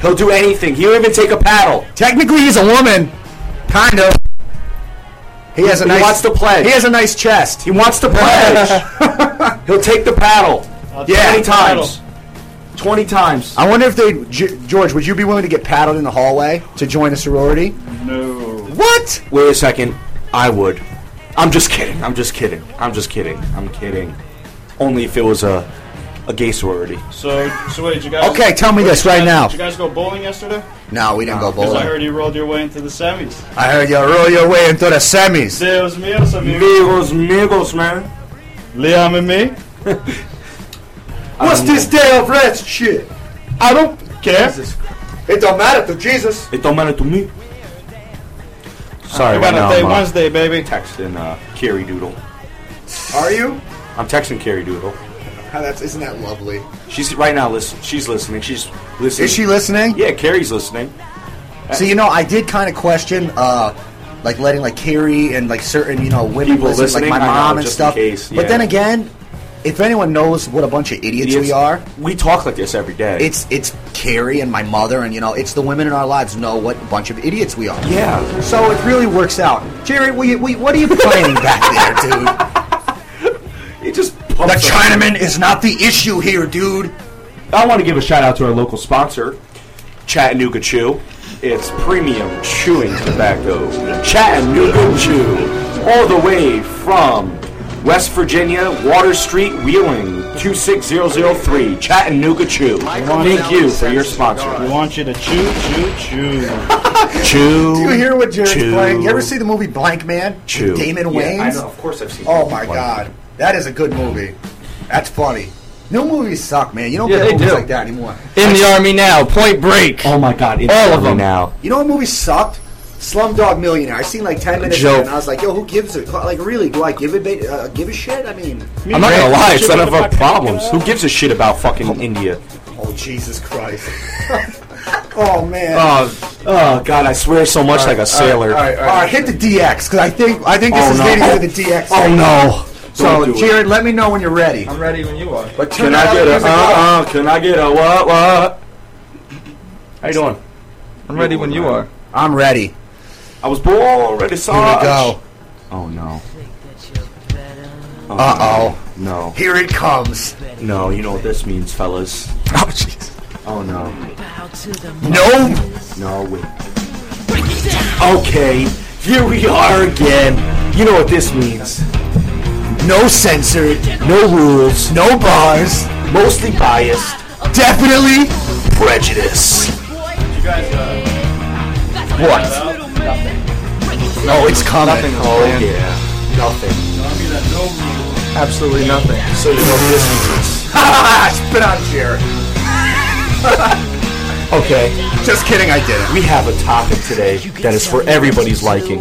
He'll do anything. He'll even take a paddle. Technically, he's a woman. Kind of. He has a He nice. wants to pledge. He has a nice chest. He wants to pledge. He'll take the paddle. Yeah. 20 times. 20 times. I wonder if they, G- George, would you be willing to get paddled in the hallway to join a sorority? No. What? Wait a second. I would. I'm just kidding. I'm just kidding. I'm just kidding. I'm kidding. Only if it was a a gay sorority. So, so wait, did you guys? Okay, tell me wait, this right guys- now. Did you guys go bowling yesterday? No, we didn't go ah, Because I bowling. heard you rolled your way into the semis. I heard you roll your way into the semis. Deus míos, amigos. Amigos, amigos, man. Liam and me. What's this day of rest shit? I don't care. It don't matter to Jesus. It don't matter to me. Sorry, I right got now a day I'm uh, Wednesday, baby. texting uh, Carrie Doodle. Are you? I'm texting Carrie Doodle. How that's isn't that lovely? She's right now. Listen, she's listening. She's listening. Is she listening? Yeah, Carrie's listening. So you know, I did kind of question, uh, like letting like Carrie and like certain you know women People listen, listening? like my I know, mom and just in stuff. case, But then again, if anyone knows what a bunch of idiots, we are, We talk like this every day. it's it's Carrie and my mother, and you know, it's the women in our lives know what a bunch of idiots we are. yeah. So it really works out. Jerry, we, we, what are you playing back there, dude? He just The Chinaman is not the issue here, dude. I want to give a shout out to our local sponsor, Chattanooga Chew. It's premium chewing tobacco. Chattanooga Chew. All the way from West Virginia, Water Street, Wheeling, 26003. Chattanooga Chew. Thank you for your sponsor. We want you to chew, chew, chew. Chew. Do you hear what Jared's Chew. playing? You ever see the movie Blank Man? Chew. With Damon Yeah, Wayans? I know, of course I've seen Oh my Blank. god, that is a good movie. That's funny. New movies suck, man. You don't Yeah, get movies do. like that anymore. In the army now. Point Break. Oh my god, it's All of funny them. now. You know what movie sucked? Slumdog Millionaire. I seen like ten minutes of Joke. it, and I was like, "Yo, who gives a like? Really? Do I give a ba- uh, give a shit? I mean, I'm not gonna lie, it's none of our problems. Who gives a shit about fucking India? oh Jesus Christ! oh man! Oh, oh god, I swear so much like a sailor. All right, all right, hit the DX because I think I think this Oh, is no. leading to the DX. Oh no. So, Don't do it. Jared, let me know when you're ready. I'm ready when you are. But turn Can I that get a music uh up. uh? Can I get a what what? How you doing? I'm ready when you are. I'm ready. I was born ready. Here we go. Oh no. Uh oh. No. Here it comes. No. You know what this means, fellas? Oh jeez. Oh no. No. No. Wait. Okay. Here we are again. You know what this means? No censored. No rules. No bars. Mostly biased. Definitely. Prejudice. You guys, uh, No, it's coming. Nothing. Oh yeah. Nothing. tell me that no rules. Absolutely nothing. So you know what this means? Spit on Jared. Okay. Just kidding, I didn't. We have a topic today that is for everybody's liking.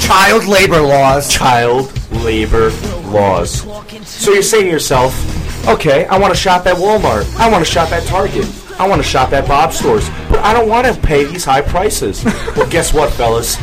Child labor laws. Child labor laws. So you're saying to yourself, okay, I want to shop at Walmart. I want to shop at Target. I want to shop at Bob's stores. But I don't want to pay these high prices. well, guess what, fellas?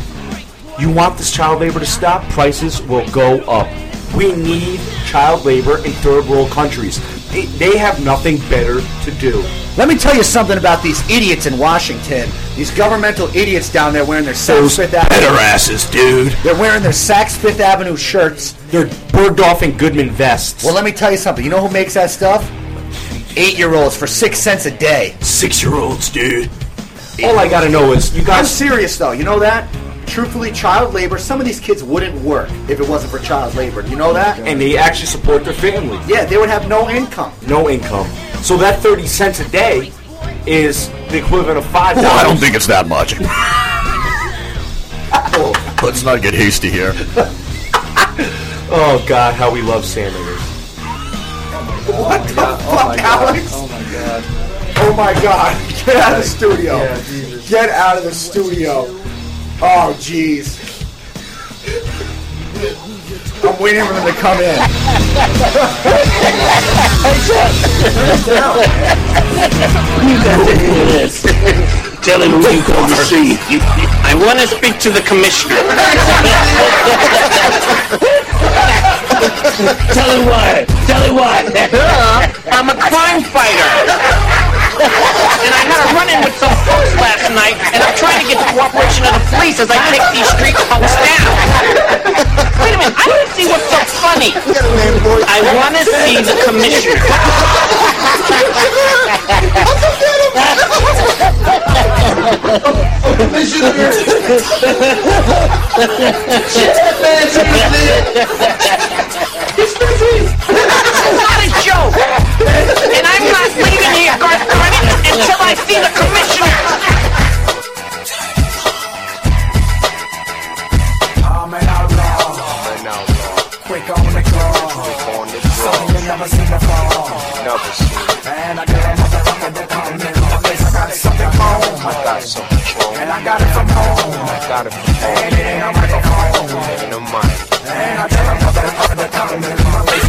You want this child labor to stop? Prices will go up. We need child labor in third world countries. They, they have nothing better to do. Let me tell you something about these idiots in Washington. These governmental idiots down there wearing their Saks Fifth Avenue. asses, dude. They're wearing their Saks Fifth Avenue shirts. They're Bergdorf and Goodman vests. Well, let me tell you something. You know who makes that stuff? Eight-year-olds for six cents a day. Six year olds, dude. All I gotta know is you I'm guys. serious though. You know that? Truthfully, child labor. Some of these kids wouldn't work if it wasn't for child labor. You know that? And they actually support their family. Yeah, they would have no income. No income. So that 30 cents a day is the equivalent of $5. Well, I don't think it's that much. Let's not get hasty here. Oh, God, how we love sandwiches. What the fuck, Alex? Oh my god. Oh my god. Get out of the studio. Get out of the studio. Oh, jeez. I'm waiting for them to come in. Tell him who you called to see. I want to speak to the commissioner. Tell him why. Tell him why. I'm a crime fighter. And I had a run-in with some folks last night, and I'm trying to get the cooperation of the police as I take these street punks down. Wait a minute, I don't see what's so funny. I want to see the commissioner. It's not a joke. And I'm until I see the commissioner. Never seen before. Never seen. And I got a motherfucker that come in my. I got something wrong. I got something I got it from home. I got it from home. And it ain't a microphone. And I got a motherfucker that come in my.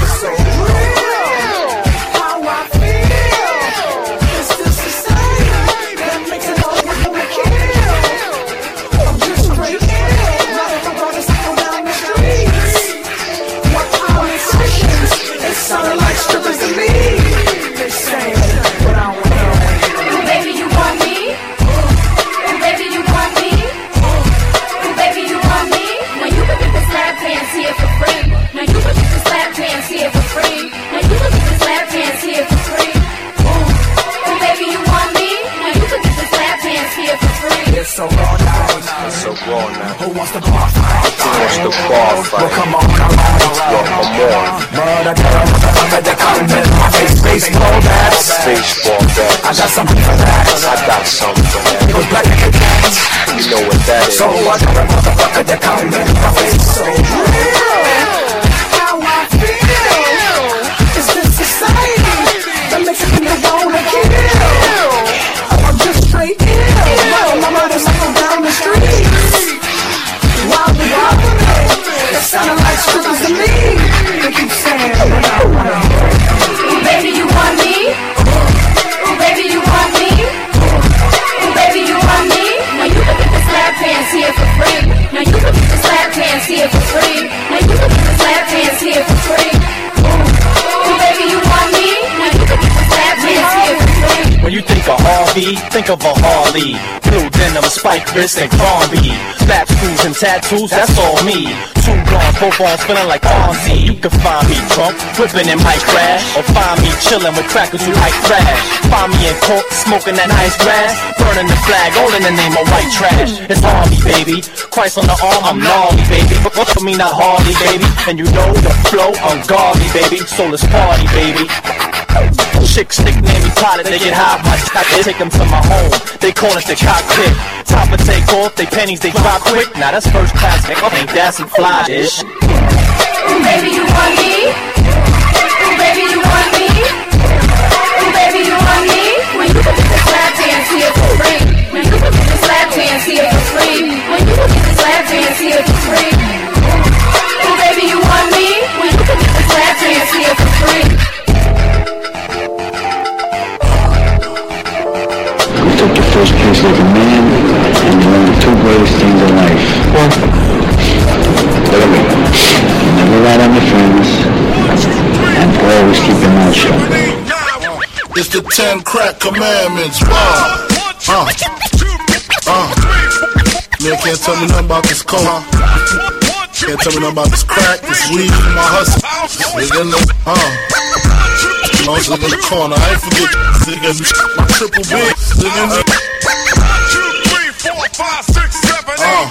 Think of a Harley. Blue denim, spike wrist, and Crombie. Back screws and tattoos, that's all me. Two blondes, both arms feeling like Ozzy. You can find me drunk, whipping in my crash. Or find me chilling with crackers who like trash. Find me in court, smoking that nice grass. Burning the flag, all in the name of white trash. It's Harvey, baby. Christ on the arm, I'm gnarly, baby. But for me, not Harley, baby. And you know the flow, ungodly, baby. So let's party, baby. Chicks nickname me pilot, they get high, my they take them to my home. They call it the cockpit. Top of take off, they pennies, they drop quick. Now that's first class, nigga. Ain't that some fly ish? Ooh, baby, you want me? Ooh, baby, you want me? Ooh, baby, you want me? When you dance for free. When you dance for free. When you dance for free. Ooh, baby, you want me? When you can get the slap dance here for free. First place like a man, and you learned the two greatest things in life. What? Me. Never rat on your friends, and always keep your mouth shut. It's the ten crack commandments. Wow. Uh. Uh. Man can't tell me nothing about this coke. Can't tell me nothing about this crack, this weed, my hustle. Nigga, no, uh. It's in the corner. I ain't forget nigga, my triple B. Nigga, Uh.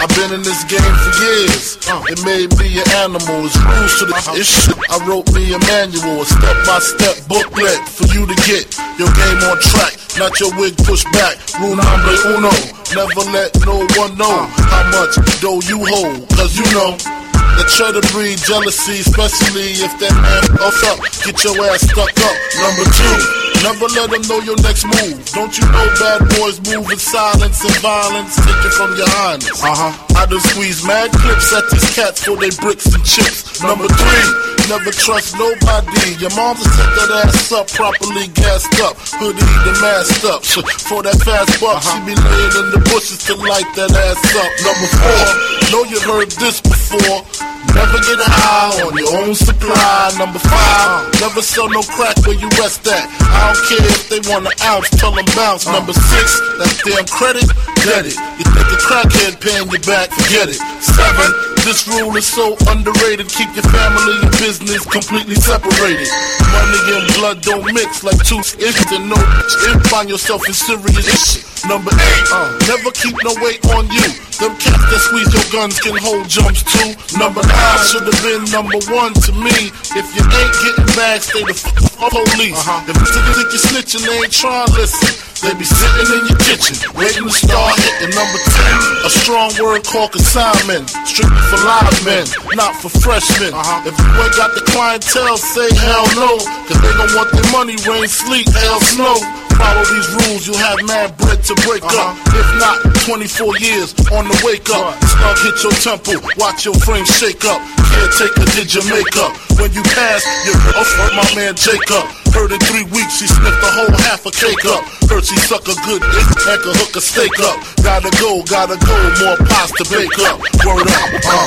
I've been in this game for years. Uh, it made me an animal. It's rules to the shit. I wrote me a manual, a step by step booklet for you to get your game on track. Not your wig pushed back. Rule number uno. Never let no one know how much dough you hold. Cause you know. That try to breed jealousy, especially if that man off up, get your ass stuck up. Number two, Never let them know your next move. Don't you know bad boys move in silence and violence? Take it from your highness. Uh huh. I done squeeze mad clips at these cats for they bricks and chips. Number three, never trust nobody. Your mom's set that ass up, properly gassed up, hoodie the masked up. For that fast buck, she be laying in the bushes to light that ass up. Number four, know you heard this before. Never get high on your own supply. Number five, never sell no crack where you rest at. I don't care if they want an ounce, tell them bounce. Number six, that damn credit, get it. You think a crackhead paying you back, forget it. Seven, this rule is so underrated. Keep your family and business completely separated. Money and blood don't mix like two if to know if find yourself in serious shit. Number eight, uh, never keep no weight on you. Them cats that squeeze your guns can hold jumps too. Number nine should have been number one to me. If you ain't getting back, stay the f- f- police. If you think you're snitching, they ain't trying to listen. They be sitting in your kitchen, waiting to start hitting. Number 10, a strong word called consignment. Strictly for live men, not for freshmen. Uh-huh. If you ain't got the clientele, say hell no. Cause they gon' want their money, rain, sleep, hell, snow. Follow these rules, you'll have mad bread to break up. Uh-huh. If not, 24 years on the wake up. Slug hit your temple, watch your frame shake up. Caretaker did your makeup. When you pass, you're off of my man Jacob. Heard in three weeks, she sniffed a whole half a cake up. Heard she suck a good dick and could hook a steak up. Gotta go, gotta go, more pies to bake up. Word up, uh.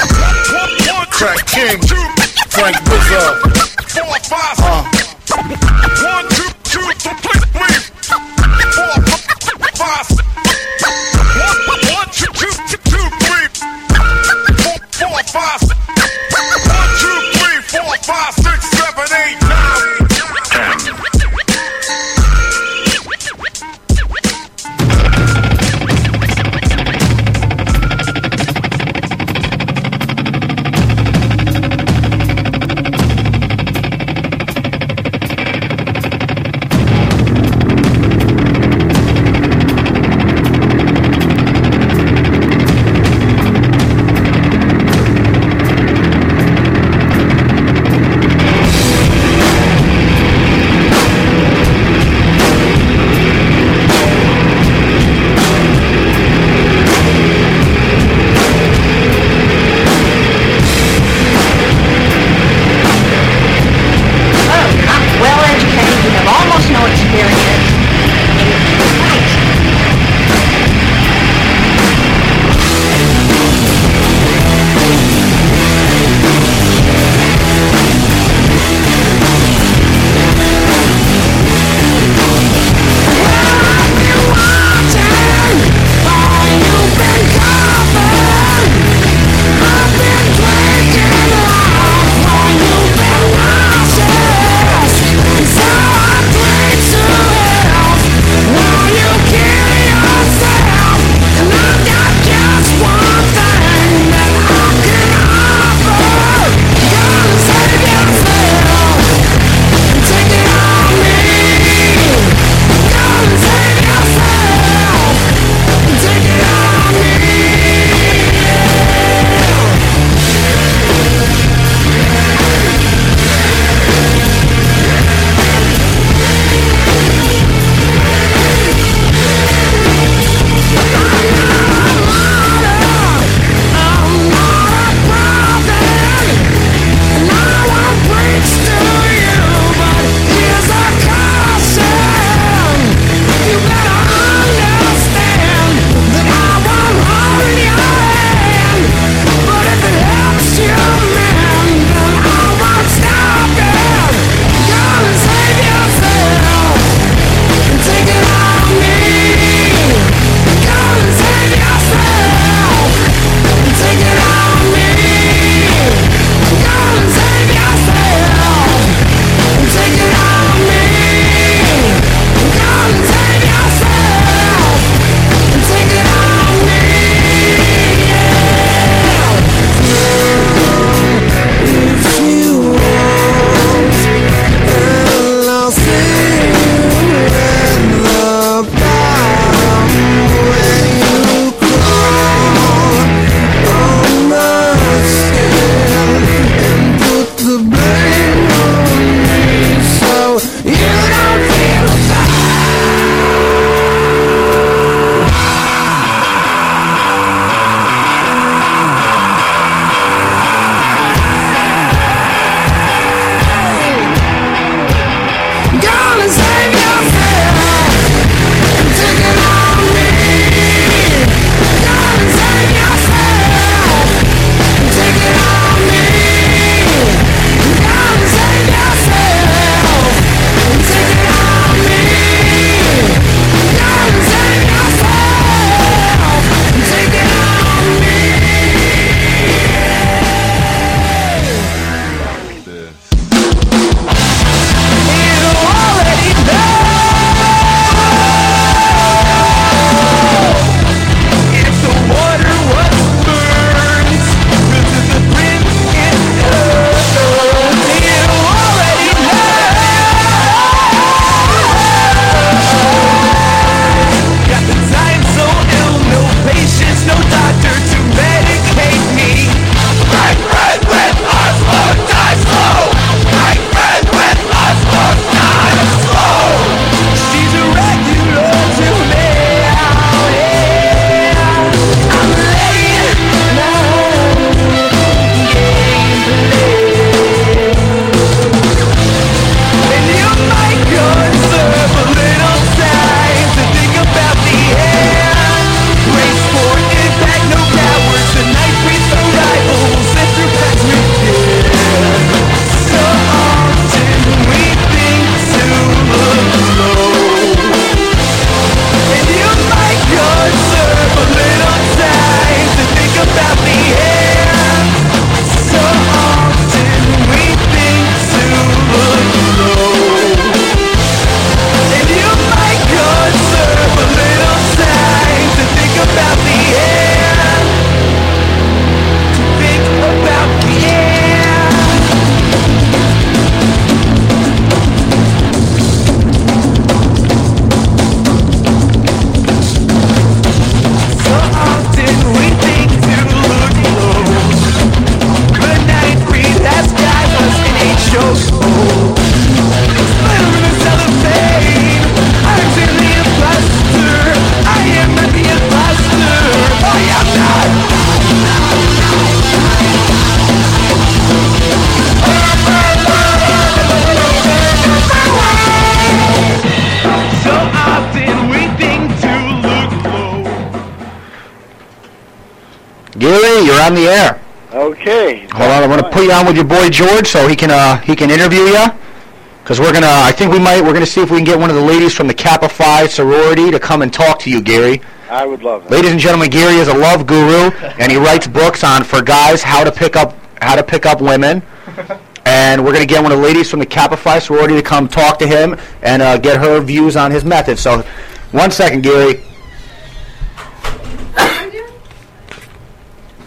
Crack King, Frank Bizarre. Four, five, Uh. one, two, two, three, four, five, one, one, two, two, two, two, three, four, four, five, one, two, three, four, five, on the air. Okay. Hold on, I'm gonna put you on with your boy George so he can uh, he can interview you. Cause we're gonna, I think we might, we're gonna see if we can get one of the ladies from the Kappa Phi sorority to come and talk to you, Gary. I would love that. Ladies and gentlemen, Gary is a love guru, and he writes books on for guys how to pick up how to pick up women. And we're gonna get one of the ladies from the Kappa Phi sorority to come talk to him and uh, get her views on his method. So, one second, Gary.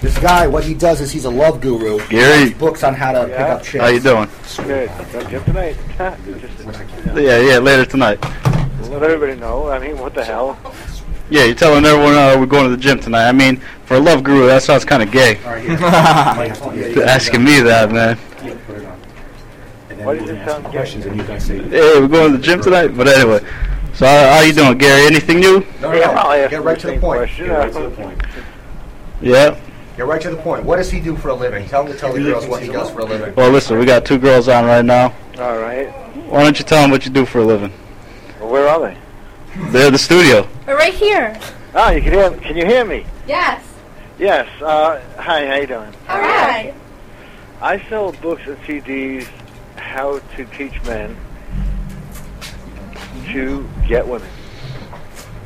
This guy, what he does is he's a love guru. He Gary. writes books on how to pick up chicks. How you doing? Good. Just tonight. Just, Yeah, yeah, later tonight. Let everybody know. I mean, what the hell? Yeah, you're telling everyone uh, we're going to the gym tonight. I mean, for a love guru, that sounds kind of gay. Asking me that, man. Why does it sound questions and you guys say Hey, we're going to the gym tonight. But anyway, so how, how you doing, Gary? Anything new? No, no, Yeah, no. Get right to the point. question. Get right to the point. Yeah. Get right to the point. What does he do for a living? Tell him to tell the girls what he does for a living. Well, listen, we got two girls on right now. All right. Why don't you tell them what you do for a living? Well, where are they? They're at the studio. We're right here. Ah, you can hear. Can you hear me? Yes. Yes. Uh, hi. How you doing? All right. I sell books and CDs how to teach men to get women.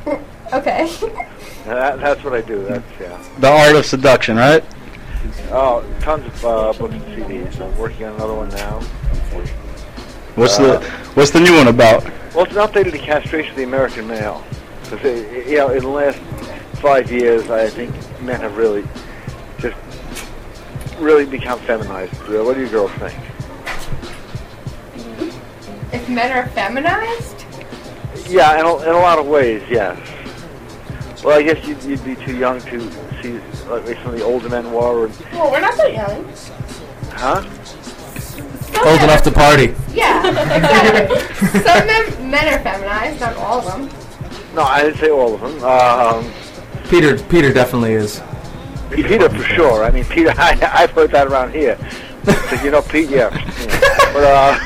Okay. That, that's what I do. That's yeah. The art of seduction, right? Oh, tons of uh, books and CDs. I'm working on another one now. What's Uh, the What's the new one about? Well, it's an update of the castration of the American male. Because, you know, in the last five years, I think men have really just really become feminized. Uh, What do you girls think? If men are feminized? Yeah, in a, in a lot of ways, yes. Well, I guess you'd, you'd be too young to see like some of the older men were, and, Well, we're not that young. huh? Old enough to party. Yeah, exactly. Some men, men are feminized, not all of them. No, I didn't say all of them. Um, Peter Peter definitely is. Peter for sure. I mean, Peter, I, I've heard that around here. So, you know, Pete, yeah. yeah. But, uh,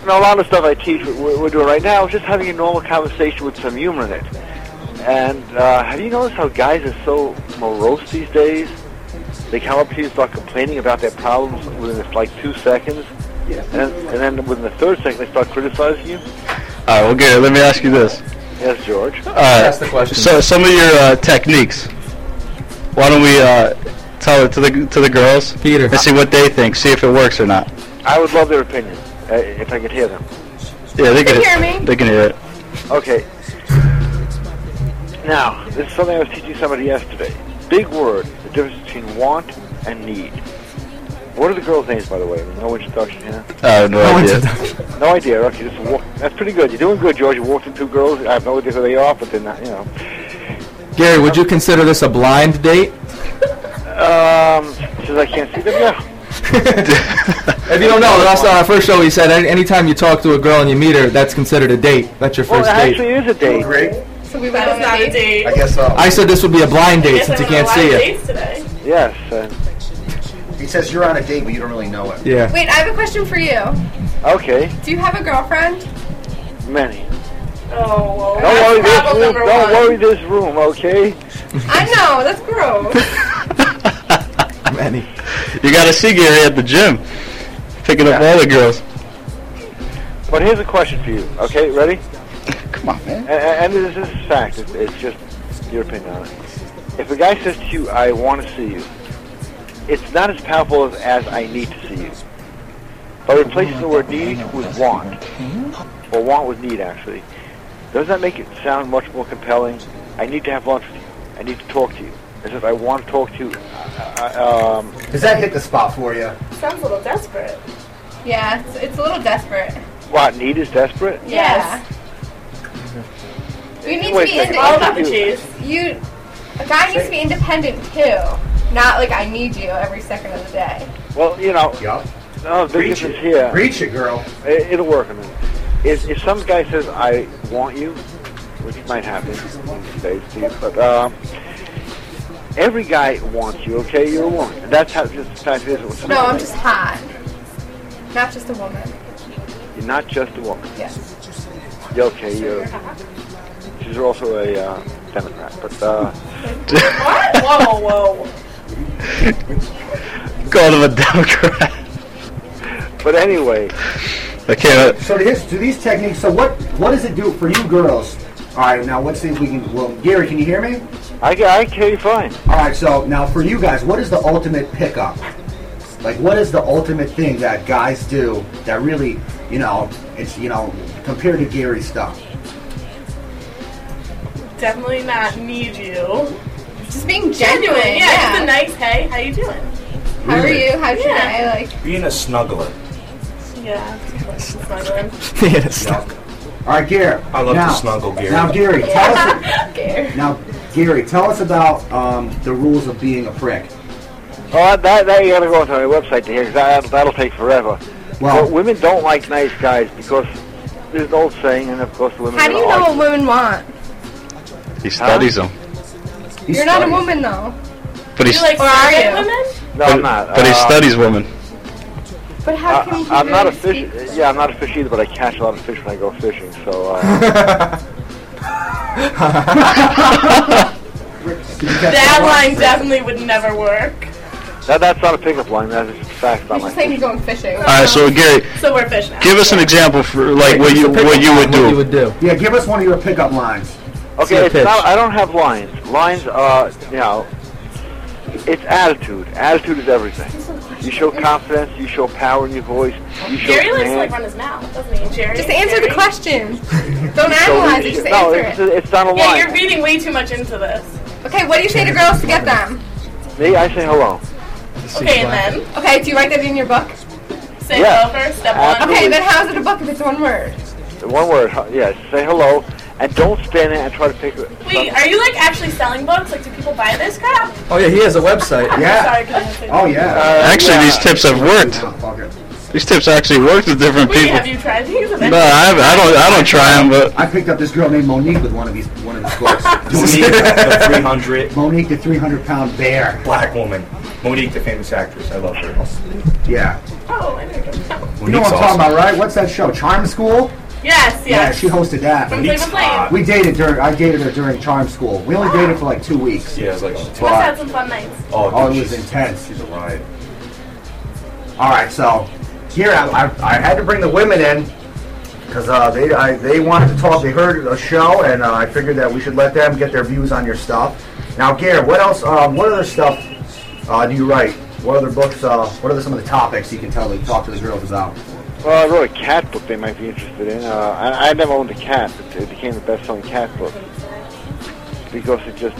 you know, a lot of stuff I teach, we're, we're doing right now, is just having a normal conversation with some humor in it. And uh, have you noticed how guys are so morose these days? They come up to you and start complaining about their problems within like two seconds. And, and then within the third second, they start criticizing you. All right, well, Gary, let me ask you this. Yes, George. All right. So, some of your uh, techniques. Why don't we uh, tell it to the to the girls, Peter, and see what they think, see if it works or not. I would love their opinion, if I could hear them. Yeah, they They can hear me. They can hear it. Okay. Now, this is something I was teaching somebody yesterday. Big word, the difference between want and need. What are the girls' names, by the way? No introduction here. I have no, No idea. introduction. No idea. Okay, just walk. That's pretty good. You're doing good, George. You walked in two girls. I have no idea who they are, but they're not. You know. Gary, would you consider this a blind date? Um, since I can't see them, yeah. If you don't know, last on our first show, he said any, anytime you talk to a girl and you meet her, that's considered a date. That's your Well, first it date. actually is a date. Great. So we That went on not a a date. date. I guess so. I said this would be a blind date Yes, since you can't see it. dates today. Yes. And, He says you're on a date, but you don't really know it. Yeah. Wait, I have a question for you. okay. Do you have a girlfriend? Many. Oh, well, Don't that's worry. This room. Don't one. worry. This room. Okay. I know, that's gross. Many. You got to see Gary at the gym, picking up all the girls. But here's a question for you. Okay, ready? Come on, man. And, and this is a fact. It's, it's just your opinion on it. If a guy says to you, "I want to see you," it's not as powerful as, as "I need to see you." By replacing the word "need" with "want," or "want" with "need," actually, does that make it sound much more compelling? I need to have lunch with you. I need to talk to you. As if I want to talk to you. Uh, um, Does that hit the spot for you? Sounds a little desperate. Yeah, it's, it's a little desperate. what need is desperate? Yes. You need Wait to be second. All about independent. cheese. You, a guy needs to be independent too. Not like I need you every second of the day. Well, you know, Yup. no, the Reach difference it. here. Reach it, girl. It, it'll work. I mean, if, if some guy says I want you, which might happen these days, Steve, but um, every guy wants you. Okay, you're a woman. That's how just the fact is. When No, I'm just hot. Not just a woman. You're not just a woman. Yes. You're okay. You're. She's also a uh, Democrat. But uh, What? Whoa, whoa. Called him a Democrat. but anyway, I can't. So this, do these techniques. So what what does it do for you girls? All right, now let's see if we can. Well, Gary, can you hear me? I can I can hear you fine. All right, so now for you guys, what is the ultimate pickup? Like, what is the ultimate thing that guys do that really, you know, it's you know, compared to Gary's stuff? Definitely not need you. Just being Genuine, genuine. yeah. Just a nice hey, how you doing? How are you? How's your Yeah. day? Like, Being a snuggler. Yeah. Smuggling. Being a snuggler. All right, Gary. I love now, to snuggle, Gary. Now, Gary, tell us. Gary. Now, Gary, tell us about um, the rules of being a prick. Oh, that, that you gotta go to my website to hear, because that, that'll take forever. Well- But women don't like nice guys because there's an old saying, and of course the women how do you don't know like what women want? He studies them. You're not a woman though. But he's, like Or are you? women? No, I'm not. but he Uh, studies women. But how can you I, I'm not a fish. speak- Yeah, I'm not a fish either, but I catch a lot of fish when I go fishing. So uh, That line definitely would never work. that, that's not a pickup line. That's a fact about He's my just saying he's going fishing. All right, so Gary, So we're fish now. give us an example for like what you what you would do. What you do. would do. Yeah, give us one of your pickup lines. Okay, it's pitch. not. I don't have lines. Lines, uh, you know, it's attitude. Attitude is everything. You show confidence. You show power in your voice. You show Jerry likes to like run his mouth, doesn't he? Jerry. Just answer the Jerry? question. Don't analyze it. Just no, answer it's, it. it's not a Yeah, line. you're reading way too much into this. Okay, what do you say to girls to get them? Me, I say hello. Okay, and then Okay, do you write that in your book? say Yeah. hello first. Step Absolutely. one. Okay, then how's it a book if it's one word? One word. hu- Yes. Say hello, and don't stand there and try to pick. It. Wait, are you like actually selling books? Like, do people buy this crap? Oh yeah, he has a website. yeah. Sorry, can I say Oh yeah. Uh, Actually, yeah. these tips have worked. These tips actually worked with different Wait, people. have you tried these? No, I, haven't- I don't. I don't try them, but I picked up this girl named Monique with one of these one of these books. Monique, the 300 Monique, the 300 pound bear. black woman. Monique, the famous actress. I love her. Yeah. Oh, I know. You know what I'm talking about, right? What's that show? Charm School? Yes, Yeah, she hosted that. From Flavor Flav. We dated during. I dated her during Charm School. We only dated for like two weeks. Yeah, it's like, Must have had some fun nights. oh, Oh, it was intense. she's a riot. All right, so here I, I, I had to bring the women in because uh, they I, they wanted to talk. They heard a show, and uh, I figured that we should let them get their views on your stuff. Now, Gary, what else? Um, what other stuff uh, do you write? What other books? Uh, what are some of the topics you can tell talk to the girls about? Well, I wrote a cat book they might be interested in. Uh, I, I never owned a cat. It, it became the best-selling cat book because it just.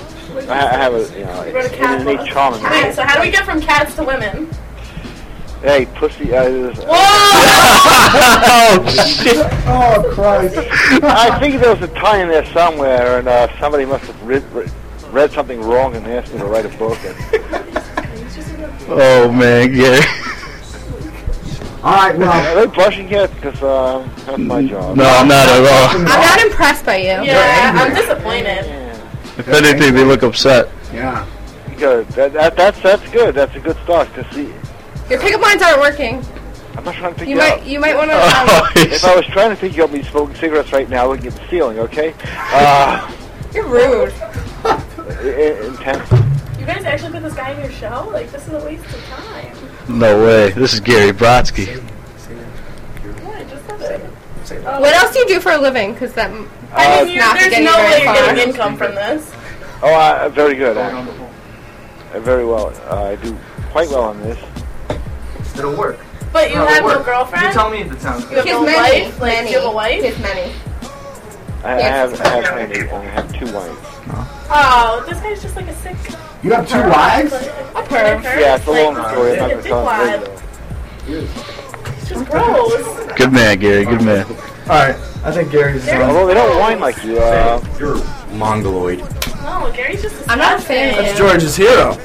I, I have a you know You wrote a it's cat an innate book. charm in Wait, so how do we get from cats to women? Hey, pussy. Uh, there's- oh shit! Oh Christ! I think there was a tie in there somewhere, and uh, somebody must have read, read something wrong and asked me to write a book. And, Oh man, Gary. All right, well, are they blushing yet? Because uh, that's my job. No, I'm not at all. I'm not impressed by you. Yeah, I'm disappointed. If anything, they look upset. yeah. Good. That, that, that's that's good. That's a good start. to see, Your pickup lines aren't working. I'm not trying to pick You you, might up. you might want to. Oh, If I was trying to pick you up, you'd smoking cigarettes right now, looking get the ceiling. Okay? Uh, You're rude. i- i- intense. You guys actually put this guy in your show? Like, this is a waste of time. No way. This is Gary Brodsky. Yeah, I just said it. What else do you do for a living? Because that. I mean, you, not there's getting no very way you're far. getting income from this. Oh, uh, very good. Actually. Uh, very well. Uh, I do quite well on this. It'll work. But you No, have it'll no work. girlfriend? You tell me if it sounds You have He no many. wife? Like, many. do you have a wife? He has many. I, I have I have many. I have two wives. Oh, this guy's just like a sick. You have two wives? A perv. Yeah, it's a long story. I'm not gonna a tell dickwad. it. Just gross. Good man, Gary. Good man. All right, I think Gary's. Although they don't whine like you. Uh, You're mongoloid. No, Gary's just I'm not a fan. disgusting. That's George's hero.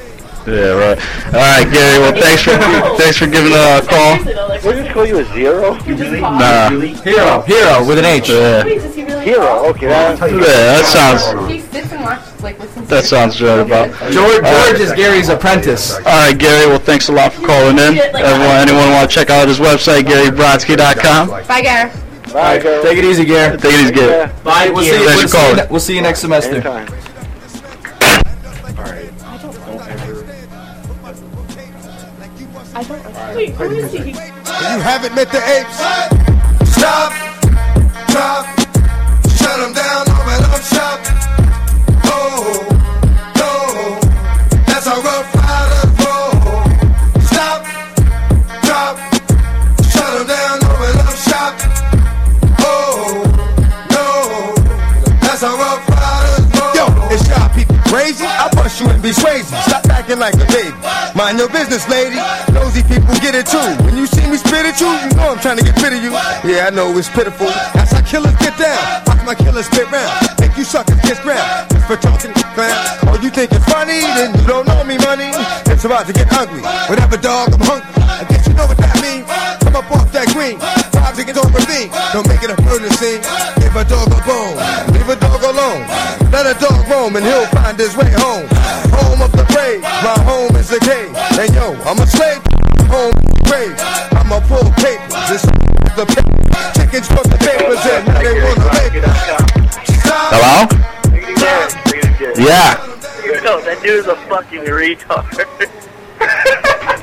Yeah, right. All right, Gary. Well, thanks for thanks for giving uh, a call. Seriously, though, we just call you a zero. Nah. Hero, hero with an H. Yeah. Wait, does he really Hero. Okay, that, Yeah, that sounds He sits and watches, like listens. that sounds right about. George, George is Gary's apprentice. All right, Gary. Well, thanks a lot for calling in. Everyone, anyone want to check out his website, GaryBrodsky.com? Bye, Gary. bye, girl. Take it easy, Gary. Take it easy, Gary. Bye. We'll see, Thanks we'll, for you, we'll see you next semester. Wait, who is he? You haven't met the apes. Stop, drop, shut them down, crazy? I bust you and be crazy. Stop acting like a baby. Mind your business, lady. Nosy people get it too. When you see me spit at you, you know I'm trying to get rid of you. Yeah, I know it's pitiful. That's how killers get down. Watch my killers spit round. Make you suckers get round. Just for talking fast. Oh, you think it's funny? Then you don't know me, money. It's about to get ugly. Whatever, dog, I'm hungry. I guess you know what that means. Come up off that green. Five tickets over me. Don't make it a murder scene. Give a dog a bone. Leave a dog alone. Let a dog roam and he'll find his way home. Home of the brave. My home is a cave. And yo, I'm a slave. Home grave. I'm a full paper. This the paper. Chickens put the papers. Now they wanna make Hello? Yeah. Yo, that dude's a fucking retard.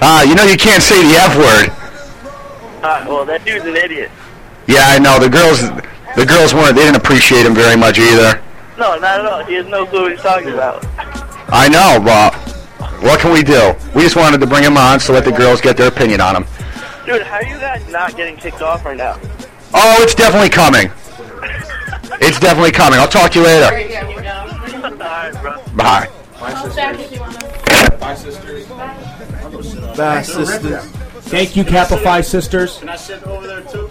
Ah, you know you can't say the F word. uh, well, that dude's an idiot. Yeah, I know. The girls, the girls weren't. They didn't appreciate him very much either. No, not at all. He has no clue what he's talking about. I know, but what can we do? We just wanted to bring him on so let the girls get their opinion on him. Dude, how are you guys not getting kicked off right now? Oh, it's definitely coming. It's definitely coming. I'll talk to you later. Alright, bro. Bye. My sisters. Bye, sisters. Thank you, Kappa Phi sisters. Can I sit over there too?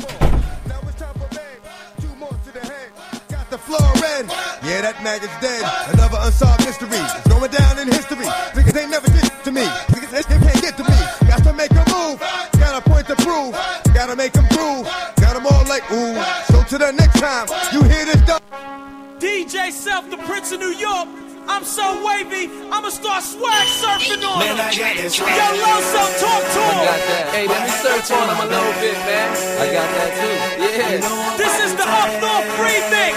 the floor in. Yeah, that maggot's dead. Another unsolved mystery. It's going down in history. Niggas ain't never get to me. Niggas they can't get to me. Got to make a move. Got a point to prove. Gotta make them prove. Got them all like, ooh. So to the next time you hear this dog. DJ Self, the Prince of New York. I'm so wavy, I'ma start swag surfing on Man, him. I got this Yo, right. Loso, talk to him. I got that. Hey, let me surf on him a little bit, man. I got that too. Yeah. This is the Up North remix.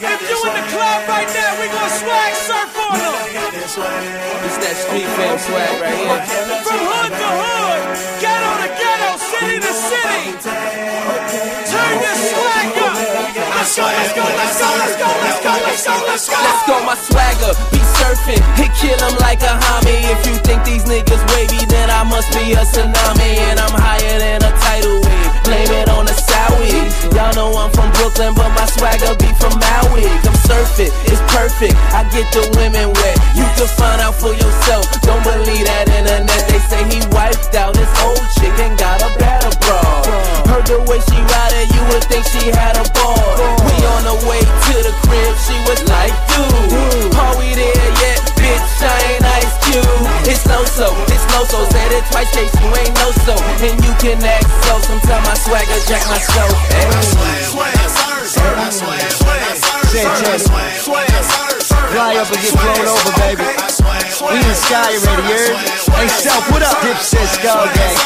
If you in the club right now, we gonna swag surf on them. It's that street fam swag right here. From hood to hood, ghetto to ghetto, city to city. Let's go, let's go, let's go, let's go, let's go, let's go, let's go. My swagger. Be surfing, hit kill 'em like a homie. If you think these niggas wavy, then I must be a tsunami. And I'm higher than a tidal wave. Blame it on the Sowie. Y'all know I'm from Brooklyn, but my swagger be from Maui. I'm surfing, it's perfect. I get the women wet. You can find out for yourself. Don't believe that internet. They say he wiped out his old chick and got a better broad. Heard the way she ride it, you would think she had a ball. We on the way to the crib, she was like, dude, are we there yet? Bitch, I ain't Ice Cube. It's no so, it's no so. Said it twice, case you ain't no so. And you can act so. Sometimes my swagger jack Fly up and get blown over, baby. We in the sky? Hey, Self, what up? Dipset Skull Gang.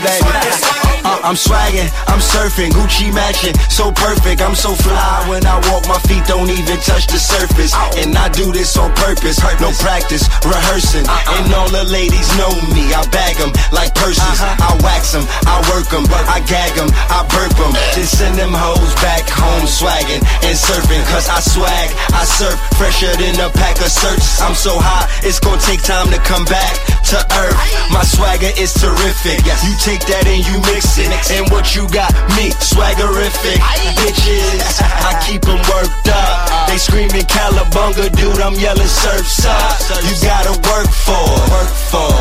Baby. Uh, I'm swagging, I'm surfing, Gucci matching, so perfect. I'm so fly when I walk, my feet don't even touch the surface. And I do this on purpose, no practice, rehearsing. And all the ladies know me, I bag them like purses. I wax them, I work them, I gag them, I burp them. Then send them hoes back home swagging and surfing. Cause I swag, I surf fresher than a pack of certs. I'm so high, it's gonna take time to come back to earth. My swagger is terrific. You take that and you mix it. And what you got, me, swaggerific. Bitches, I keep them worked up. They screaming Calabunga, dude, I'm yelling surf's up. You gotta work for it. Work for.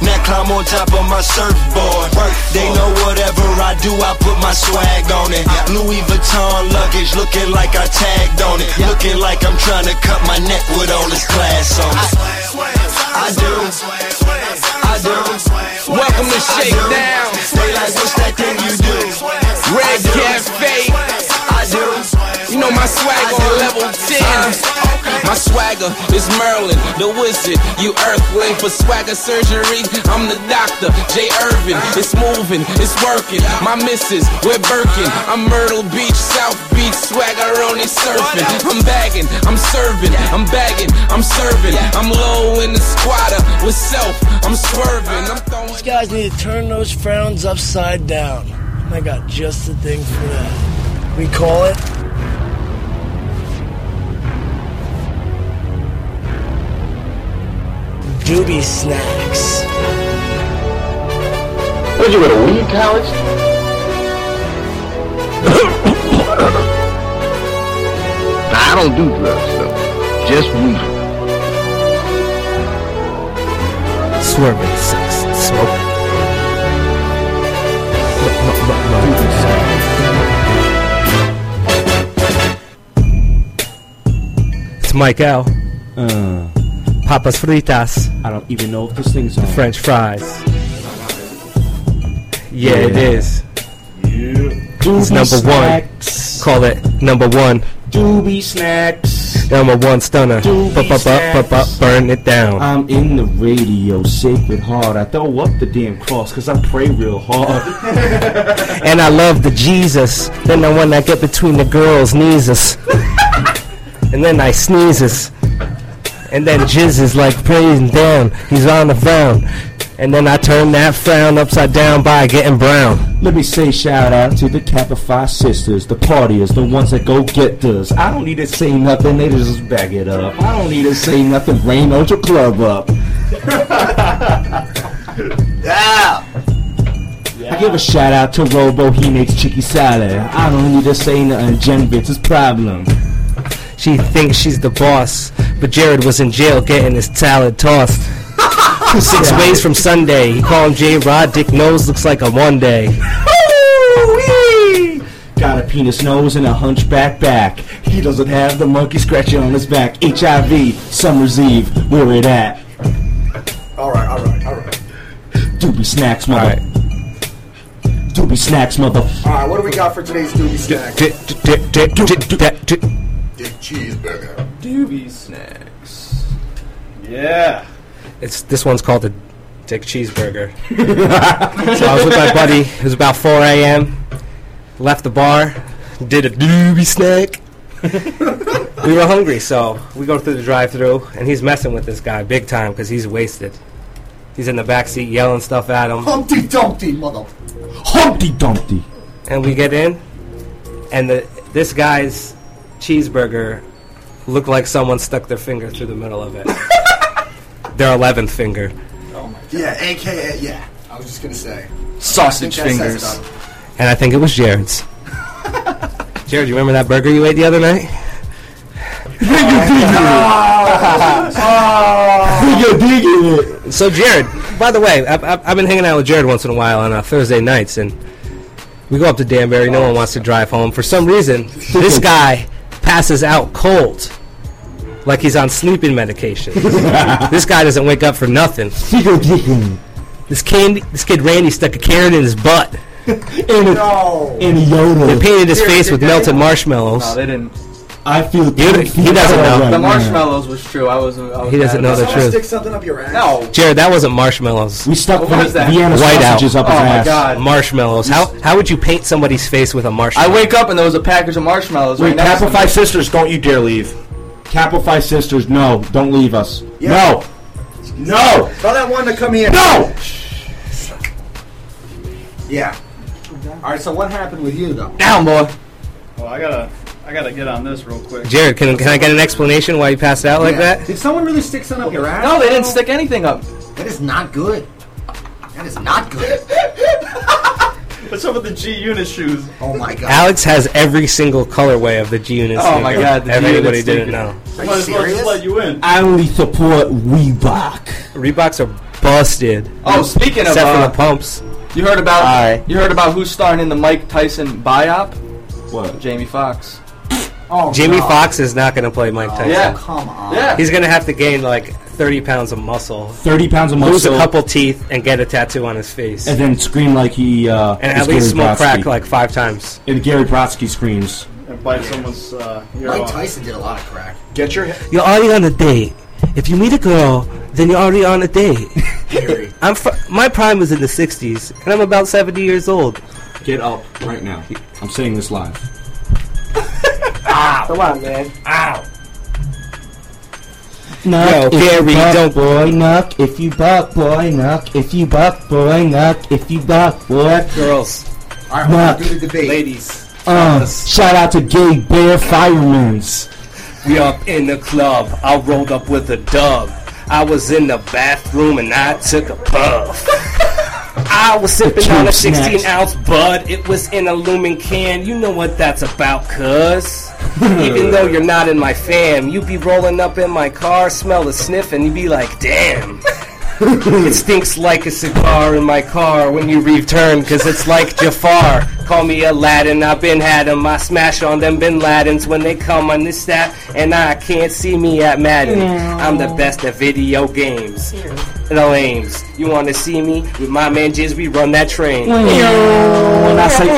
Now climb on top of my surfboard. They know whatever I do, I put my swag on it. Louis Vuitton luggage, looking like I tagged on it. Looking like I'm trying to cut my neck with all this glass on it. I do. I do. Welcome to Shakedown. They like, what's that thing you do? Red Cafe. I do. You know my swag on level 10. My swagger is Merlin, the wizard. You earthling for swagger surgery. I'm the doctor, Jay Irvin. It's moving, it's working. My missus, we're Birkin. I'm Myrtle Beach, South Beach, swagger on it surfing. I'm bagging, I'm serving, I'm bagging, I'm serving. I'm low in the squatter with self. I'm swerving, These guys need to turn those frowns upside down. I got just the thing for that. We call it Doobie Snacks. Would you go to weed college? I don't do drugs though. Just weed. Swerving sucks. Smoke. It's Mike L. Uh, Papas fritas. I don't even know if this thing's on. French fries. Yeah, it Yeah. It's number snacks. one. Call it number one. Doobie snacks. Number one stunner. Doobie bu- bu- Burn it down. I'm in the radio, sacred heart. I throw up the damn cross because I pray real hard. And I love the Jesus. Then the one I get between the girls' knees. and then I sneezes. And then jizzes like praising down. He's on the ground. And then I turn that frown upside down by getting brown. Let me say shout out to the Kappa Phi sisters, the partiers, the ones that go get this. I don't need to say nothing, they just back it up. I don't need to say nothing, rain on your club up. Yeah. I give a shout out to Robo, he makes chicky salad. I don't need to say nothing, Jen Bit's his problem. She thinks she's the boss, but Jared was in jail getting his salad tossed. Six ways from Sunday. He called him J Rod. Dick nose looks like a one day. Got a penis nose and a hunchback back. He doesn't have the monkey scratching on his back. HIV, Summer's Eve, where it at? All right, all right, all right. Doobie snacks, mother. Doobie snacks, mother. All right, what do we got for today's doobie snack? Dick cheeseburger. Doobie snacks. Yeah. It's this one's called the Dick Cheeseburger. so I was with my buddy. It was about 4 a.m. Left the bar, did a doobie snack. we were hungry, so we go through the drive-through, and he's messing with this guy big time because he's wasted. He's in the back seat yelling stuff at him. Humpty Dumpty, mother. Humpty Dumpty. and we get in, and the this guy's cheeseburger looked like someone stuck their finger through the middle of it. their eleventh finger. Oh my! Yeah, AKA, yeah. I was just gonna say. Sausage I think that says fingers. And I think it was Jared's. Jared, you remember that burger you ate the other night? So Jared, by the way, I've, I've I've been hanging out with Jared once in a while on uh, Thursday nights, and we go up to Danbury. No one wants to drive home. For some reason, this guy passes out cold, like he's on sleeping medication. this guy doesn't wake up for nothing. This kid, this kid Randy stuck a carrot in his butt. In a, No. in a Yoda. They painted his Here, face with melted marshmallows. No, they didn't. I feel You- he doesn't know. The Right now. marshmallows was true. I was. I was He doesn't mad know about the that. truth. Stick something up your ass. No. Jared, that wasn't marshmallows. We stuck What was that? Vienna White out. sausages up Oh his my ass. god. Marshmallows. How how would you paint somebody's face with a marshmallow? I wake up and there was a package of marshmallows Wait, right next Kappa Phi sisters, don't you dare leave. Kappa Phi sisters, no, don't leave us. Yeah. No. No. Tell that one to come here. No. Yeah. All right. So what happened with you though? Down, boy. Well, I gotta, I gotta get on this real quick. Jared, can, can I get an explanation why you passed out like Yeah. that? Did someone really stick something up your ass? No, they didn't stick anything up. That is not good. That is not good. What's up with the G Unit shoes? Oh my god. Alex has every single colorway of the G Unit. Shoes. Oh my. God, the If G-Unit anybody didn't sneaker. know, Are Might you as well just serious? let you in. I only support Reebok. Reeboks are busted. Oh, speaking of, except for uh, the pumps. You heard about? Alright. You heard about who's starring in the Mike Tyson biop? What? Jamie Foxx. Oh, Jamie no. Foxx is not going to play Mike Tyson. Yeah. Come on. Yeah. He's going to have to gain like 30 pounds of muscle, 30 pounds of muscle. lose a couple teeth, and get a tattoo on his face, And then scream like he, uh, and at least Gary smoke crack like five times. And Gary Brodsky screams. And bite someone's uh, Mike. Tyson did a lot of crack. Get your You're already on a date. If you meet a girl, then you're already on a date. Gary. I'm fr- my prime was in the '60s, and I'm about 70 years old. Get up right now. I'm saying this live. Come on, man. Ow. Nuck, Yo, if Gary, you buck, don't- boy, knock If you buck, boy, knock If you buck, boy, knock If you buck, boy. Girls. All right, hold on, Nuck. do the debate. Ladies. Uh, shout out to Gay Bear Firemen's. We up in the club. I rolled up with a dub. I was in the bathroom and I took a puff. I was sipping on a 16 snacks. ounce bud. It was in a lumen can. You know what that's about, cuz. Even though you're not in my fam, you be rolling up in my car, smell the sniff, and you be like, damn. it stinks like a cigar in my car when you return, cause it's like Jafar. Call me Aladdin, I've been had 'em. I smash on them Bin Ladens when they come on this stat, and I can't see me at Madden. I'm the best at video games. No aims. You wanna see me? With my man Jizz, we run that train. Mm. When I say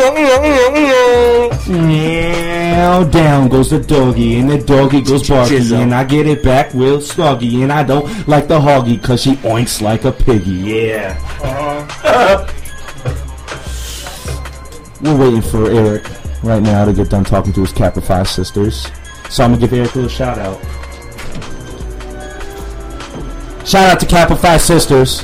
mm. meow, down goes the doggy, and the doggy goes barky, Jizzo. and I get it back real sluggy, and I don't like the hoggy, cause she oinks like a piggy. Yeah. Uh-huh. We're waiting for Eric right now to get done talking to his Five sisters. So I'm gonna give Eric a little shout out. Shout out to Kappa Phi sisters.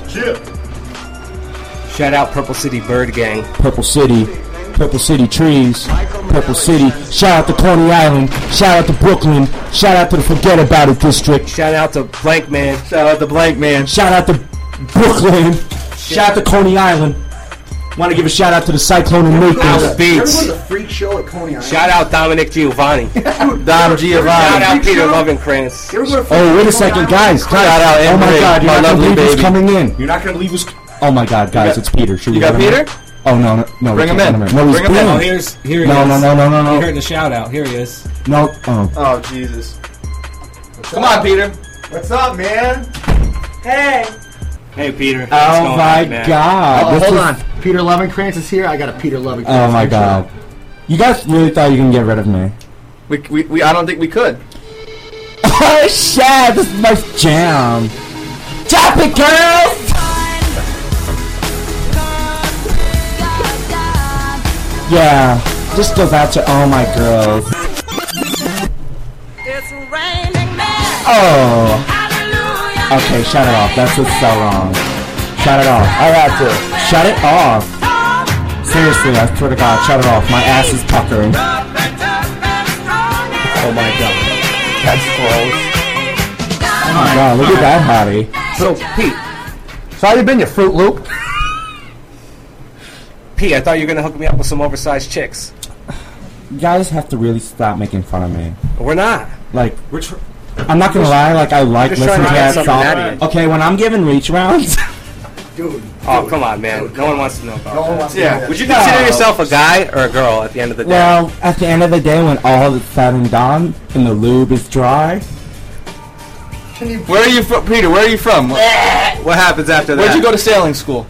Shout out Purple City Byrd Gang. Purple City, Purple City Trees, Purple City. Shout out to Coney Island. Shout out to Brooklyn. Shout out to the Forget About It District. Shout out to Blank Man. Shout out to Blank Man. Shout out to Brooklyn. Shout out to Coney Island. Want to give a shout out to the Cyclone and House Beats. Remember the freak show at Coney Island? Shout out Dominic Giovanni. Dom Giovanni. Shout out Peter Lovencrantz. You ever go to freak Oh, wait show a second, at guys, Island? guys. Shout out oh my Emery, God, you're my not gonna lovely believe who's baby. coming in. You're not gonna leave us. Oh my God, guys, got- it's Peter. Should we You got let him in? Peter? Oh no, no, no. we Bring him can't in. let No, he's Bring him in. Boone. Oh, here's here he No, is. no, no, no, no, no. You heard the shout out. Here he is. No, oh. Oh Jesus! Come on, Peter. What's up, man? Hey Peter. Oh What's Oh going my on, man? God. Oh, hold is- on. Peter Levenkrantz is here. I got a Peter Levenkrantz. Oh my intro. God. You guys really thought you can get rid of me? We, we, we I don't think we could. Oh shit! This is my jam. Drop it, girls! Yeah, this goes out to all my girls. Oh. Okay, shut it off. That's just so wrong. Shut it off. I had to. Shut it off. Seriously, I swear to God, shut it off. My ass is puckering. Oh my god. That's gross. Oh my God, look at that hottie. So Pete, So how you been, you Fruit Loop? Pete, I thought you were gonna hook me up with some oversized chicks. You guys have to really stop making fun of me. We're not. Like, We're tr- I'm not gonna lie, like I like just listening to trying to that get something out of song. Okay, when I'm giving reach rounds, Dude. Oh come on, man. No one wants to know about No one that. wants to Yeah. hear that. Would you consider yourself a guy or a girl at the end of the day? well, at the end of the day, when all is said and done and the lube is dry, Can you Where are you from, Peter? Where are you from? what happens after that? Where'd you go to sailing school?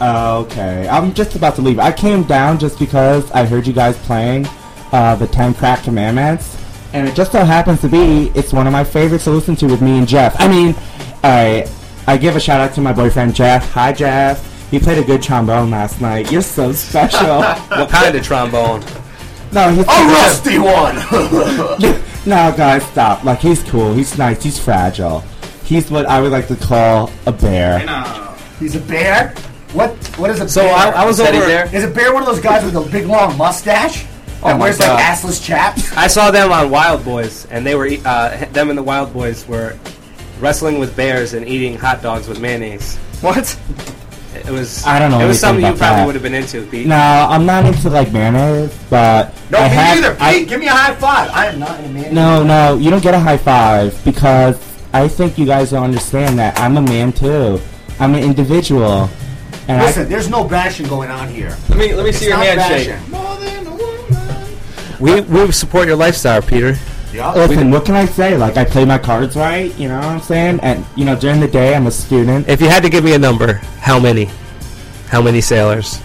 okay, I'm just about to leave. I came down just because I heard you guys playing uh, the Ten Crack Commandments, and it just so happens to be it's one of my favorites to listen to with me and Jeff. I mean, I I give a shout out to my boyfriend Jeff. Hi Jeff. He played a good trombone last night. You're so special. What kind of trombone? no, he's A rusty one. no, guys, stop. Like he's cool. He's nice. He's fragile. He's what I would like to call a bear. He's a bear. What? What is a So bear? I, I was Teddy over. Is a bear one of those guys with a big long mustache? Oh that my wears God. like assless chaps? I saw them on Wild Boys, and they were e- uh, them and the Wild Boys were wrestling with bears and eating hot dogs with mayonnaise. What? It was. I don't know It was something you probably that. would have been into, Pete. No, I'm not into like mayonnaise, but No, I me have, neither. Pete, I, give me a high five. I am not in a man. no, no, you don't get a high five because I think you guys don't understand that I'm a man too. I'm an individual, and Listen, there's no bashing going on here. Let me let me It's see your not handshake. bashing. We we support your lifestyle, Peter. Yeah. Listen. What can I say? Like I play my cards right. You know what I'm saying? And you know, during the day, I'm a student. If you had to give me a number, how many? How many sailors?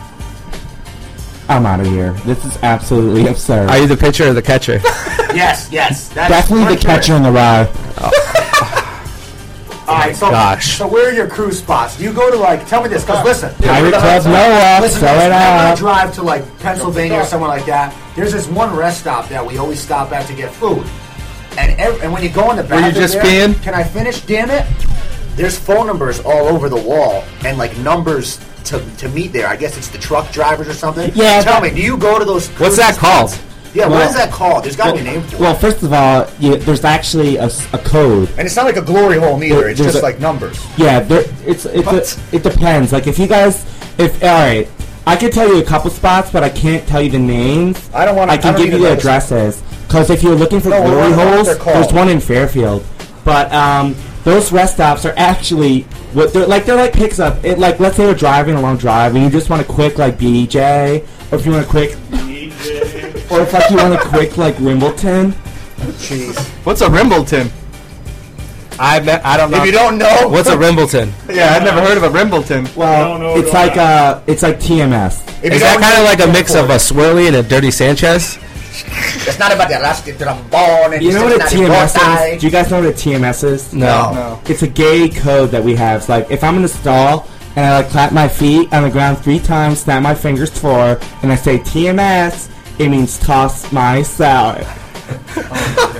I'm out of here. This is absolutely absurd. Are you the pitcher or the catcher? Yes, yes. That's Definitely the catcher in the rye. All right, so Gosh. so where are your cruise spots? Do you go to like? Tell me this, because listen. Pirate Club Noah. Listen, Sell listen, it whenever I out. drive to like Pennsylvania or somewhere like that, there's this one rest stop that we always stop at to get food. And ev- and when you go in the Were bathroom, you just there- peeing? Can I finish? Damn it! There's phone numbers all over the wall and like numbers to to meet there. I guess it's the truck drivers or something. Yeah, Tell me, do you go to those? What's that called? Yeah, what Well- is that called? There's got to be a name for it. Well, first of all, yeah, there's actually a code. And it's not like a glory hole either. There- It's just a- like numbers. Yeah, there, it's it's a, it depends. Like if you guys, if all right, I can tell you a couple spots, but I can't tell you the names. I don't wanna- I can I give you the addresses because if you're looking for No, glory wanna know what holes, there's one in Fairfield. But um, those rest stops are actually what they're like. They're like picks up. It like let's say you're driving a long drive and you just want a quick like BJ, or if you want a quick, or if like you want a quick like Wimbledon. Jeez. What's a Rimbleton? I bet I don't know. If you don't know- what's a Rimbleton? Yeah, I've never heard of a Rimbleton. Well, it's like uh, it's like TMS. Is that kind of like a mix of a swirly and a dirty Sanchez? It's not about the elastic trombone. and You know what a TMS not is? Do you guys know what a TMS is? No. No. It's a gay code that we have. It's like if I'm in the stall and I like clap my feet on the ground three times, snap my fingers four, and I say TMS, it means toss my salad.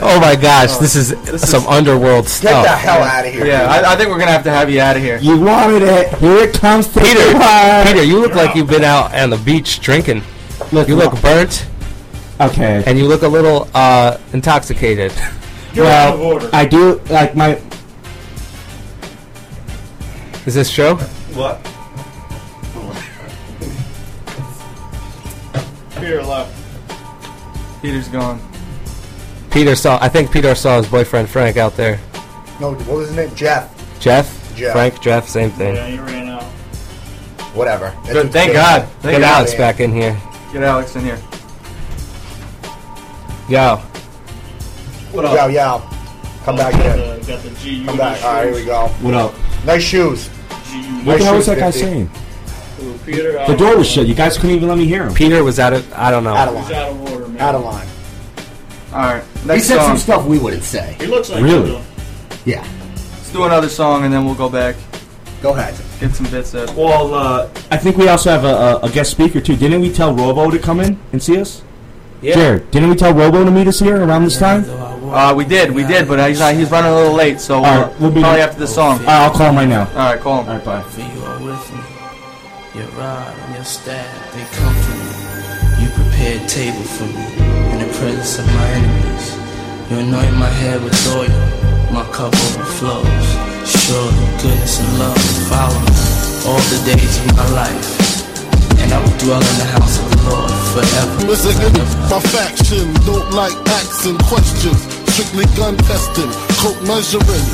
Oh my gosh, this is some underworld stuff. Get the stuff. Hell out of here. Yeah, I, I think we're gonna have to have you out of here. You wanted it. Here it comes. To Peter, the bar. Peter, you look like you've been out on the beach drinking. Look, you look burnt. Okay. And you look a little uh, intoxicated. well, I do like my. Is this show? What? Peter left. Peter's gone. Peter saw. I think Peter saw his boyfriend Frank out there. No, what was his name? Jeff. Jeff. Jeff. Frank. Jeff. Same thing. Yeah, he ran out. Whatever. Good, thank God. Thank Get God. Alex back in here. Get Alex in here. Yo. What up? Yo, yo. Come back got in. The, got the GU Come back. All right, here we go. What up? Nice shoes. What the hell was shoes, that guy 50. saying? Ooh, Peter, The door was uh, shut. You guys couldn't even let me hear him. Peter was out of. I don't know. Out of He's line. out of order, man. Out of line. All right. He said song. some stuff we wouldn't say. He looks like Really? him, Yeah. Let's do another song and then we'll go back. Go ahead. Get some bits out. Well, uh, I think we also have a, a, a guest speaker too. Didn't we tell Robo to come in and see us? Yeah. Jared, didn't we tell Robo to meet us here around this time? Uh, we did, we did, but he's uh, he's running a little late, so All we'll, right, we'll be- probably after the song. Uh, I'll call him right now. All right, call him. All right, bye. For you are with me. Your rod and your staff, they comfort me. You prepared table for me in the presence of my enemies. You anoint my head with oil, my cup overflows. Surely goodness and love will follow me all the days of my life. And I will dwell in the house of the Lord forever. Listen, my faction don't like asking questions. Strictly gun testing, coke measuring,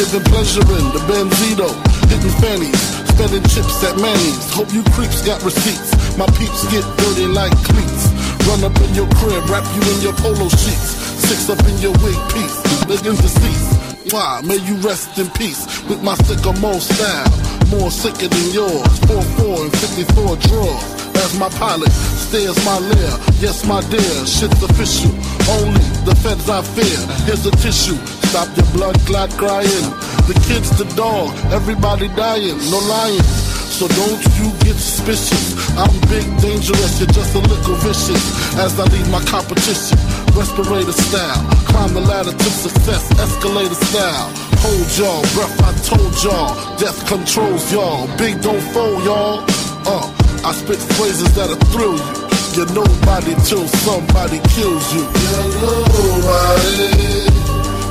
giving pleasure in the Benzito, hitting fannies, spending chips at Manny's. Hope you creeps got receipts. My peeps get dirty like cleats. Run up in your crib, wrap you in your polo sheets. Six up in your wig piece, niggas deceased. Why? May you rest in peace with my sycamore style. More sicker than yours. 4-4 and 54 drawers. As my pilot stares my lair. Yes, my dear, shit's official. Only the feds I fear. Here's a tissue. Stop your blood clot crying. The kids, the dog, everybody dying. No lying. So don't you get suspicious. I'm big, dangerous, you're just a little vicious. As I lead my competition, respirator style. Climb the ladder to success, escalator style. Hold y'all, breath I told y'all. Death controls y'all. Big don't fold y'all. Uh, I spit phrases that'll thrill you. You're nobody till somebody kills you. You're nobody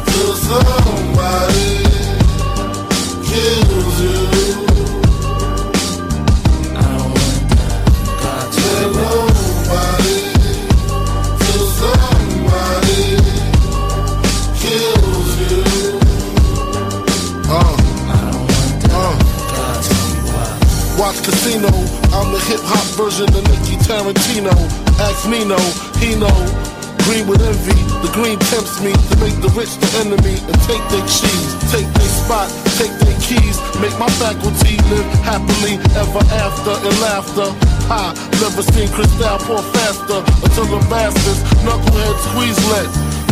till somebody kills you. Casino, I'm the hip hop version of Nicky Tarantino. Ask Nino, he know. Green with envy, the green tempts me to make the rich the enemy and take their cheese, take their spot, take their keys, make my faculty live happily ever after in laughter. I never seen Cristal pour faster until the bastards knucklehead squeeze lead.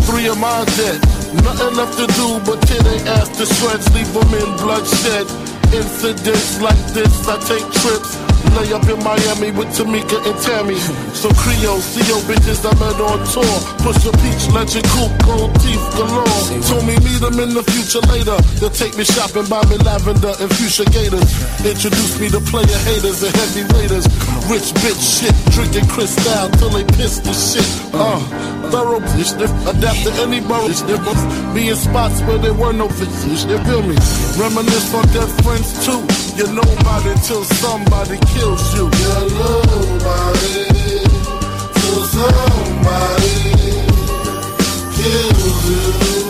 Three of mine dead, nothing left to do but tear they ass to shreds, leave them in bloodshed. Incidents like this, I take trips Lay up in Miami with Tamika and Tammy. So Creole CO bitches I met on tour. Push a peach, legend coupe, gold teeth galore. Told me meet them in the future later. They'll take me shopping, buy me lavender and fuchsia gators. Introduce me to player haters and heavy raiders. Rich bitch shit, drinking crystal till they piss the shit. Uh, thorough bitch, adapt to any borough. Be in spots where there were no fishes. You feel me? Reminisce on dead friends too. You're nobody till somebody kills you. You're nobody till somebody kills you.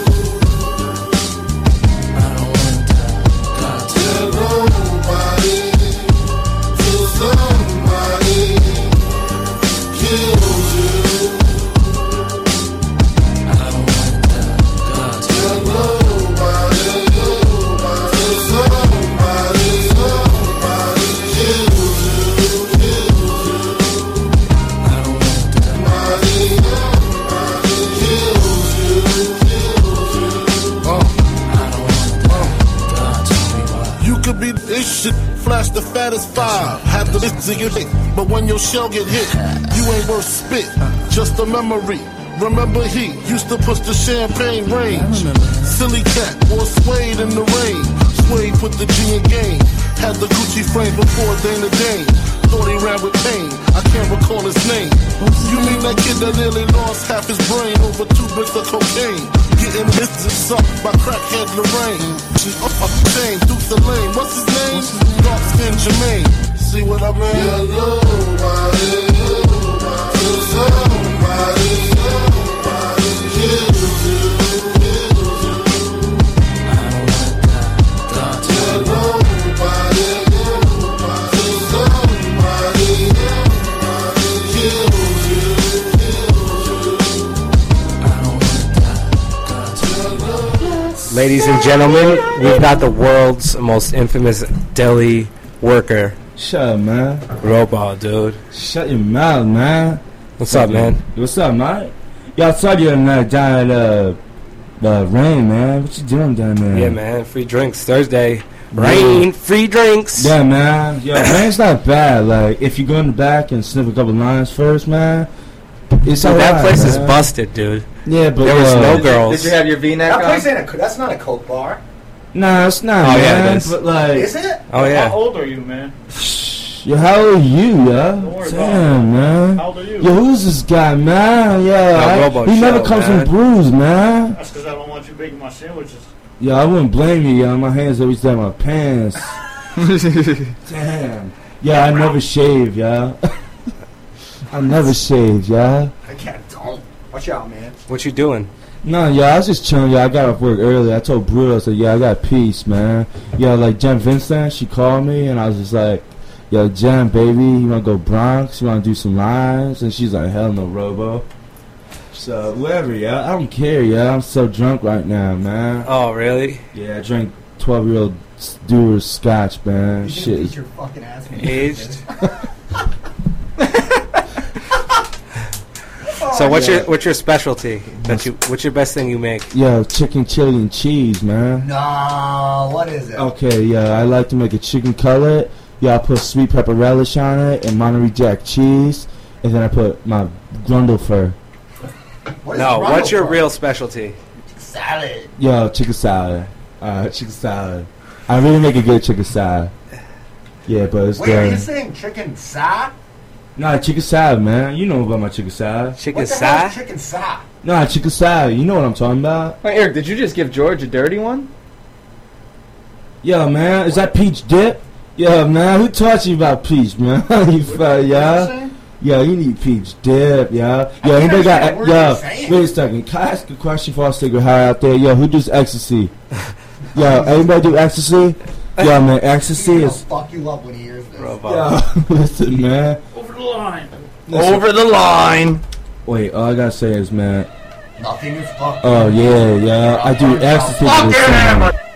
Flash the fattest five, have the bits in your dick, but when your shell get hit, you ain't worth spit, just a memory. Remember he used to push the champagne range. Silly cat wore suede in the rain. Suede put the G in game. Had the Gucci frame before Dana Dane. Thought he ran with pain. I can't recall his name. You mean that kid that nearly lost half his brain over two bricks of cocaine? Getting his up by crackhead Lorraine. She up up the chain, Dukes the lane. What's his name? Dark skin Jermaine. See what I mean? Yeah, nobody, nobody, somebody, somebody Ladies and gentlemen, we've got the world's most infamous deli worker. Shut up, man. Robo, dude. Shut your mouth, man. What's up, man? What's up, man? I saw you in uh, down at uh, the rain, man. What you doing down there? Yeah, man. Free drinks Thursday. Rain, free drinks. Yeah, man. Yeah, rain's not bad. Like, if you go in the back and sniff a couple lines first, man, it's Dude, that place is man. busted, dude. Yeah, but there was uh, no girls. Did you have your V-neck That place ain't a. That's not a coke bar. Nah, it's not, Oh, yeah, man. it is. But like, Is it? Oh yeah. How old are you, man? yo, how old are you, yeah? worry about Damn, man. How old are you? Yo, who's this guy, man? Yeah, Nah, I- Robo, he never comes man. from bruise, man. That's because I don't want you baking my sandwiches. Yeah, I wouldn't blame you, yo. My hands always down my pants. Damn. Yeah, I never shave, yeah. I never shave, yeah. I can't. Don't. Watch out, man. What you doing? No, yeah, I was just chilling. Yeah, I got off work early. I told Bruto, I said, yeah, I got peace, man. Yeah, like Jen Vincent, she called me, and I was just like, yo, Jen, baby, you want to go Bronx? You want to do some lines? And she's like, hell no, Robo. So, whatever, yeah. I don't care, yeah. I'm so drunk right now, man. Oh, really? Yeah, I drank 12 year old Stewart scotch, man. You Shit. can beat is- your fucking ass. when you Aged. Oh, So what's yeah. your what's your specialty? That you what's your best thing you make? Yo, chicken chili and cheese, man. No, what is it? Okay, yeah, I like to make a chicken cutlet. Yeah, I put sweet pepper relish on it and Monterey Jack cheese, and then I put my grundle fur. What is No, Ronald what's your from? real specialty? salad? Yo, chicken salad. Uh, chicken salad. I really make a good chicken salad. Yeah, but it's Wait, are you saying chicken sa? Nah, chicken salad, man. You know about my chicken salad. Chicken What the hell sa? is chicken sa? Nah, chicken salad. You know what I'm talking about. Wait, Eric, did you just give George a dirty one? Yeah, man, is that peach dip? Yeah, man, who taught you about peach, man? you fat, yeah? Yo, you need peach dip, yeah? Yo, I anybody got, understand a word yo, you're saying. wait a second. Can I ask a question for I stick with high out there? Yo, who does ecstasy? Yo, anybody do ecstasy? Yo, man, ecstasy He'll is... fuck you up when he hears this. Yo, listen, man. Over the line. Listen. Over the line. Wait, all I gotta say is, man, Nothing is fucked. oh, yeah, yeah, I do ecstasy for this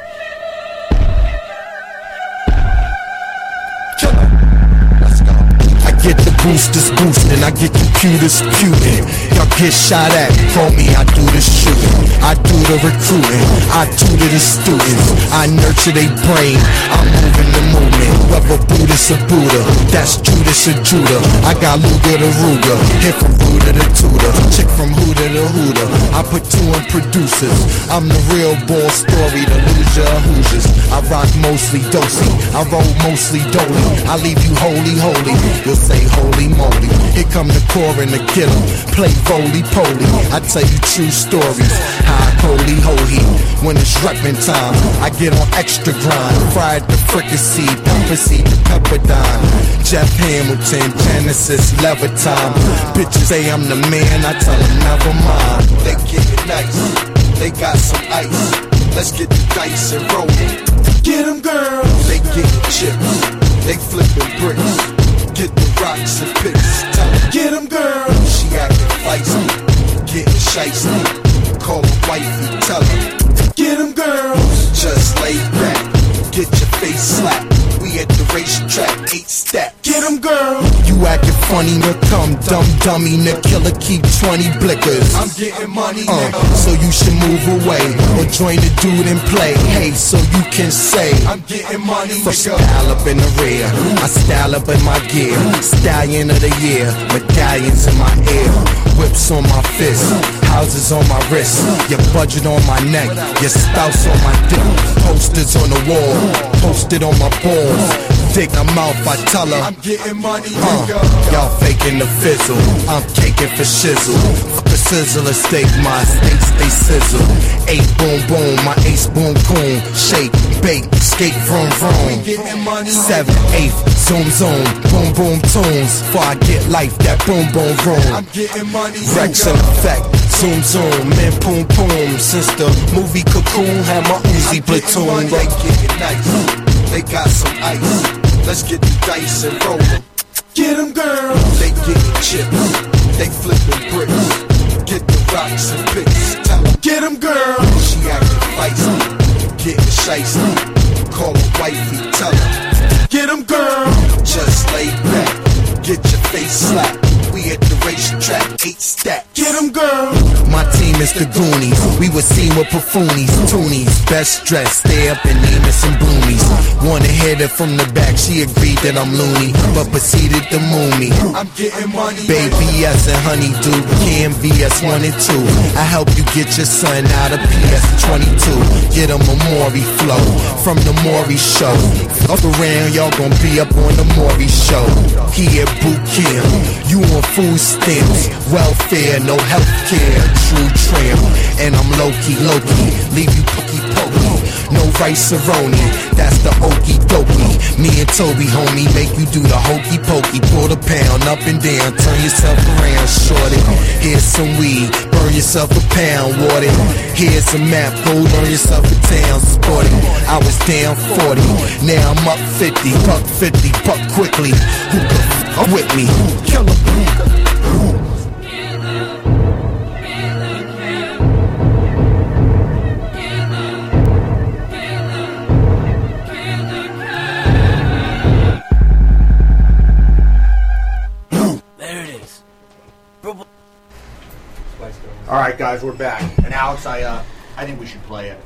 boosters boosting, I get computers puting. Y'all get shot at, call me, I do the shooting. I do the recruiting, I tutor the students. I nurture their brain, I'm moving the movement. Whether Buddhist or Buddha, that's Judas or Judah. I got Luga to Ruga, hit from Buddha to Tudor. Chick from Hooter to Hooter. I put two in producers. I'm the real ball story, the loser of Hoosiers. I rock mostly dosey, I roll mostly dolly. I leave you holy, holy. You'll say holy Here come the core and the killer. Play roly poly. I tell you true stories. High holy holy. When it's reppin' time, I get on extra grind. Fried the fricassee, pepper seed, the pepper dime. Jeff Hamilton, Genesis, Levitime. Bitches say I'm the man, I tell them never mind. They get it nice, they got some ice. Let's get the dice and roll it. Get them girls, they getting chips, they flipping bricks. Get the rocks and picks. Tell her, get them girls. She acting feisty, getting shicey. Call her wifey, tell her, get them girls. Just lay back, get your face slapped. Funny, no come dumb dummy, no killer keep 20 blickers. I'm getting money, uh, so you should move away or join the dude and play. Hey, so you can say I'm getting money. For style up in the rear, I style up in my gear. Stallion of the year, medallions in my ear, whips on my fist, houses on my wrist, your budget on my neck, your spouse on my dick, posters on the wall, posted on my balls. Dick my mouth, I tell her I'm getting money, uh, Y'all faking the fizzle, I'm caking for shizzle. Fuck a sizzler steak, my steaks they sizzle. Eight boom boom, my ace boom coon. Shake, bake, skate vroom vroom. Seven, eight, zoom zoom, boom boom tunes. Before I get life, that boom boom room. I'm getting money, Rex in effect. Zoom zoom, man boom boom. Since the movie Cocoon had my Uzi platoon. They get it nice, they got some ice. Let's get the dice and roll roll 'em. Get them girls, they getting chips, they flipping bricks. Get the rocks and picks. Tell 'em, get them girls. She acting feisty, getting shicey. Call her wifey, tell her, get them girls. Just lay back, get your face slapped. We at the racetrack, eight stack. Get them girls. My team is the Goonies. We were seen with Paffoonies, Toonies, best dressed. Stay up and name it some boomies. Wanna hit her from the back, she agreed that I'm loony, but proceeded to move me. I'm getting money. Baby S and Honeydew, Cam VS 1 and 2. I help you get your son out of PS 22. Get him a Maury flow from the Maury show. Up around, y'all gon' be up on the Maury show. Here at boot camp, you on food stamps, welfare, no health care, true tramp. And I'm low key, low key, leave you pokey pokey. No rice roni, that's the okey dokey. Me and Toby, homie, make you do the hokey pokey. Pull the pound up and down, turn yourself around, shorty. Here's some weed, burn yourself a pound, water. Here's a map, go learn yourself a town, sporty. I was down 40, now I'm up 50, buck 50, buck quickly. Who the f- with me? Kill All right, guys, we're back. And Alex, I uh, I think we should play it.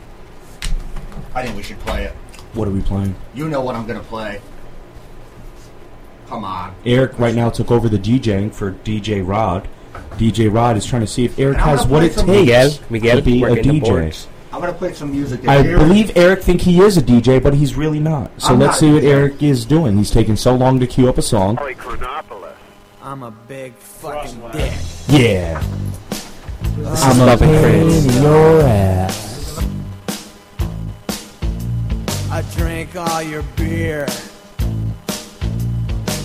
I think we should play it. What are we playing? You know what I'm gonna play. Come on. Eric right now took over the DJing for DJ Rod. DJ Rod is trying to see if Eric And I'm has gonna what play it some- takes Miguel, Miguel, to be a working the DJ. boards. I'm gonna play some music. that I Eric- believe Eric think he is a DJ, but he's really not. So I'm let's not. see what Eric is doing. He's taking so long to queue up a song. I'm a big fucking dick. Yeah. This I'm is a loving pain your ass. I drink all your beer.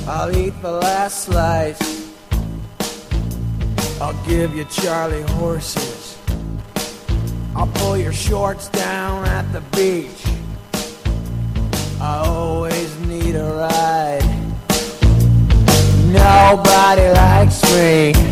I'll eat the last slice. I'll give you Charlie horses. I'll pull your shorts down at the beach. I always need a ride. Nobody likes me.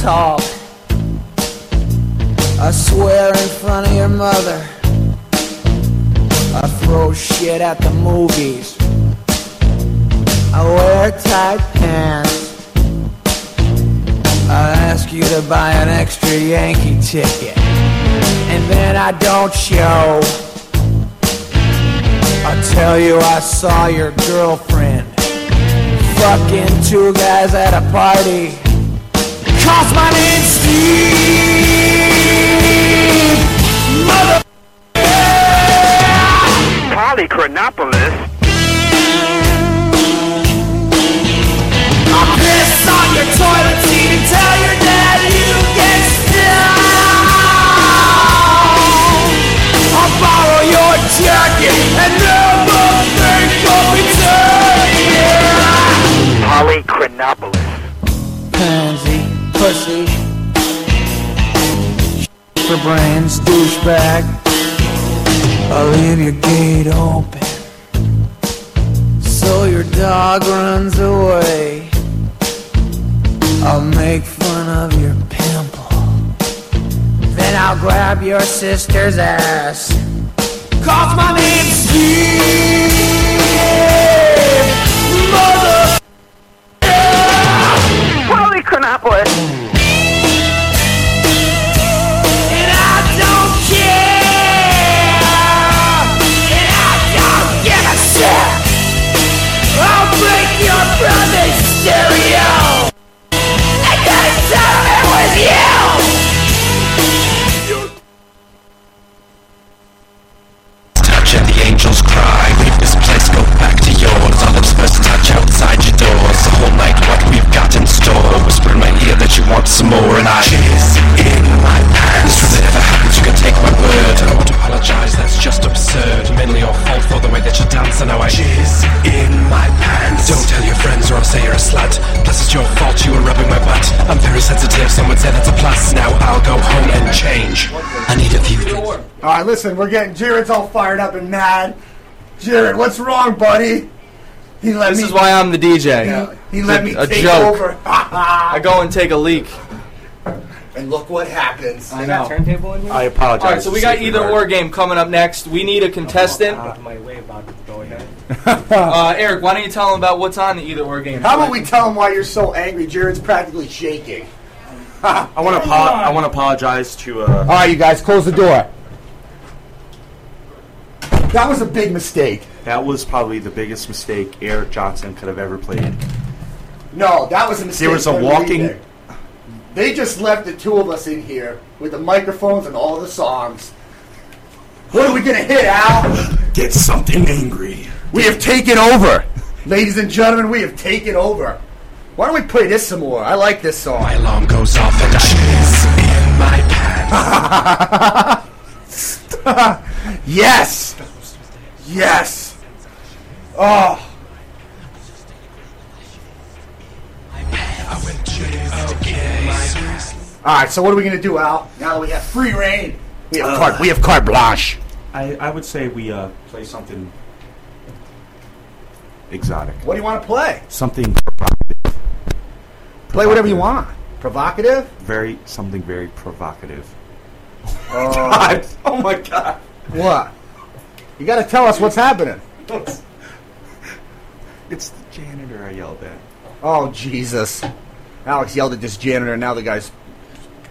Talk. I swear in front of your mother. I throw shit at the movies. I wear tight pants. I ask you to buy an extra Yankee ticket. And then I don't show. I tell you I saw your girlfriend fucking two guys at a party. Cause my name's Steve. Mother. Polychronopolous. I'll piss on your toilet seat and tell your dad you get stoned. I'll borrow your jacket and never think of returning. Polychronopolous. Pussy, for brains, douchebag. I'll leave your gate open so your dog runs away. I'll make fun of your pimple. Then I'll grab your sister's ass. Cause my name's Steve. Mother. Polychronopolous. My ear that you want some more And I jizz in my pants. If it ever happens you can take my word. I don't apologize, that's just absurd. Mainly your fault for the way that you dance And I jizz in my pants. Don't tell your friends or I'll say you're a slut. Plus it's your fault you were rubbing my butt. I'm very sensitive, someone say that's a plus. Now I'll go home and change. I need a few All right, listen, we're getting Jared's all fired up and mad. Jared, what's wrong, buddy? He let This me. is why I'm the DJ. He, he let It's me a, a take joke. over. I go and take a leak. And look what happens. I know. turntable in here? I apologize. All right, so we got either or game coming up next. We need a contestant. my way about to go ahead. Uh, Eric, why don't you tell them about what's on the either or game? How about we tell him why you're so angry? Jared's practically shaking. I want to. I want to apologize to. Uh, All right, you guys, close the door. That was a big mistake. That was probably the biggest mistake Eric Johnson could have ever played. No, that was a mistake. There was a walking- They just left the two of us in here with the microphones and all the songs. What are we gonna hit, Al? Get something angry. We have taken over, ladies and gentlemen. We have taken over. Why don't we play this some more? I like this song. My alarm goes off and I jizz in my pants. yes, yes. Oh. All right, so what are we gonna do, Al? Now that we have free reign, we have Uh, carte, we have carte blanche. I, I would say we uh, play something exotic. What do you want to play? Something provocative. Play whatever you want. Provocative. very something very provocative. Oh. Oh my god. What? You got to tell us what's happening. It's the janitor I yelled at. Oh Jesus! Alex yelled at this janitor, and now the guy's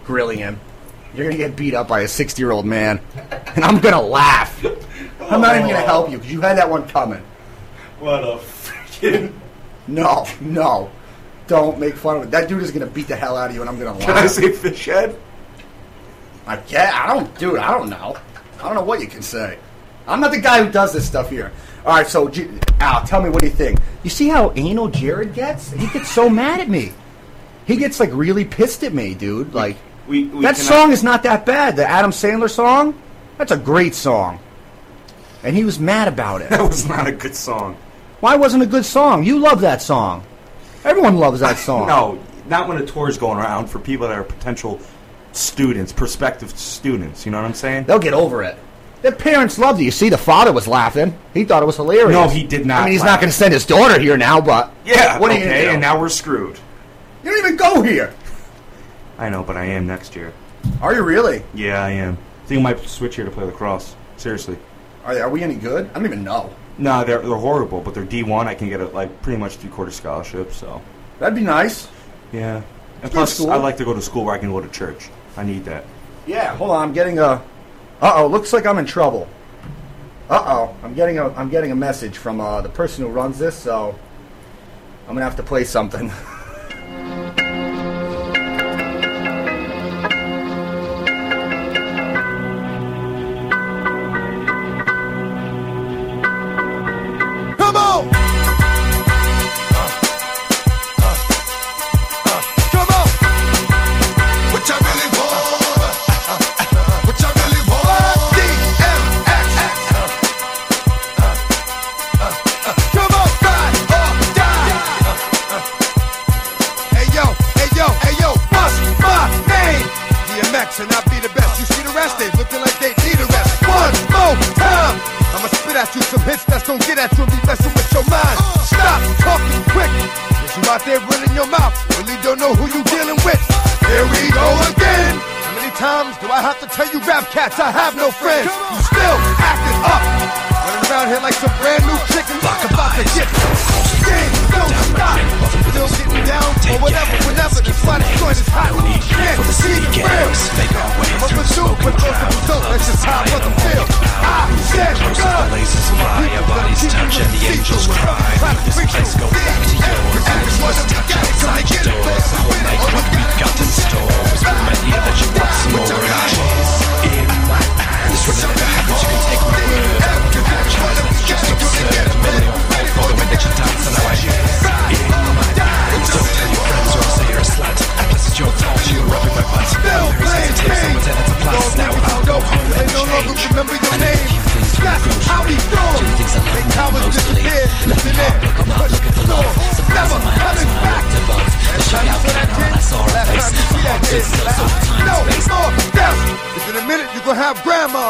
grilling him. You're gonna get beat up by a 60 year old man, and I'm gonna laugh. I'm not even gonna help you because you had that one coming. What a freaking. No, no, don't make fun of it. That dude is gonna beat the hell out of you, and I'm gonna laugh. Can I say fish head? I get. I don't, dude. I don't know. I don't know what you can say. I'm not the guy who does this stuff here. All right, so Al, tell me what do you think? You see how anal Jared gets? He gets so mad at me. He gets like really pissed at me, dude. Like We, we that cannot- song is not that bad. The Adam Sandler song, that's a great song. And he was mad about it. That was not a good song. Why wasn't it a good song? You love that song. Everyone loves that song. No, not when a tour is going around for people that are potential students, prospective students. You know what I'm saying? They'll get over it. The parents loved it. You see, the father was laughing. He thought it was hilarious. No, he did not. I mean, he's laugh. not going to send his daughter here now, but yeah, what okay, are you and now we're screwed. You don't even go here. I know, but I am next year. Are you really? Yeah, I am. I think I might switch here to play lacrosse. Seriously. Are, are we any good? I don't even know. No, nah, they're they're horrible, but they're D one. I can get a like pretty much three quarter scholarship, so that'd be nice. Yeah, and plus I like to go to school where I can go to church. I need that. Yeah, hold on, I'm getting a uh-oh, looks like I'm in trouble. Uh-oh, I'm getting a I'm getting a message from uh, the person who runs this, so I'm gonna have to play something.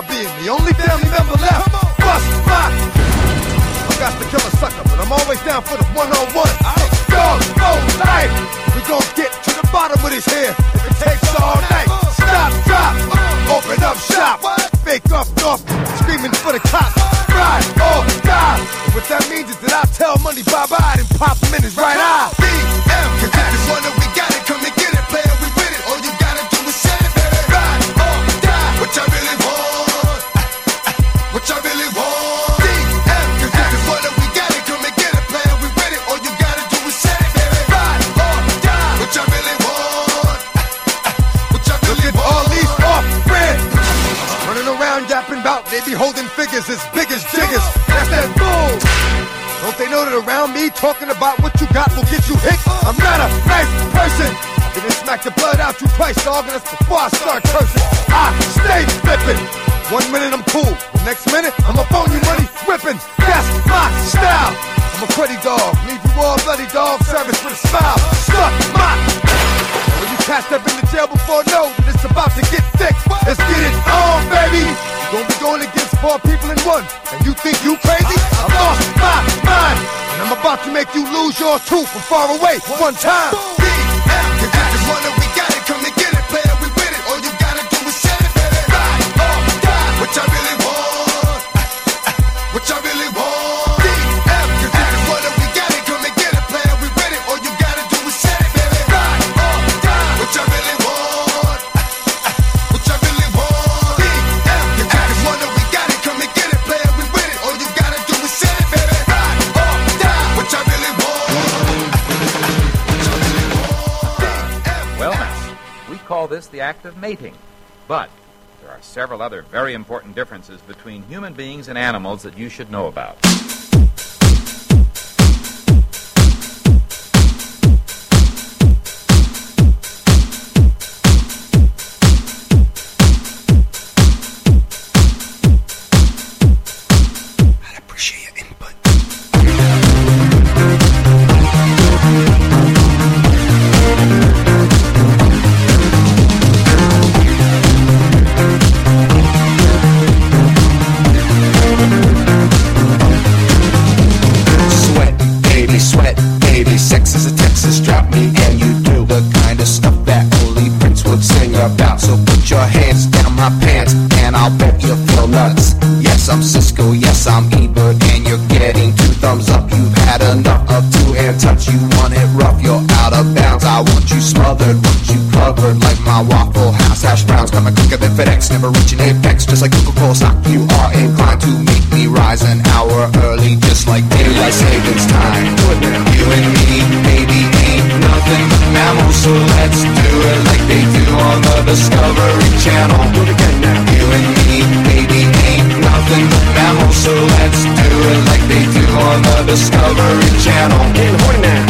I be the only thing. dogging us before I start cursing. I stay flipping. One minute I'm cool, next minute I'ma phone you money whipping. That's my style. I'm a pretty dog, leave you all bloody dog service with a smile. Stuck my. When you passed up in the jail before, know that it's about to get thick. Let's get it on, baby. You gonna be going against four people in one, and you think you crazy? I lost my mind, and I'm about to make you lose yours too from far away one time. several other very important differences between human beings and animals that you should know about. Discovery Channel. You and me, baby, ain't nothing but mammals, so let's do it like they do on the Discovery Channel.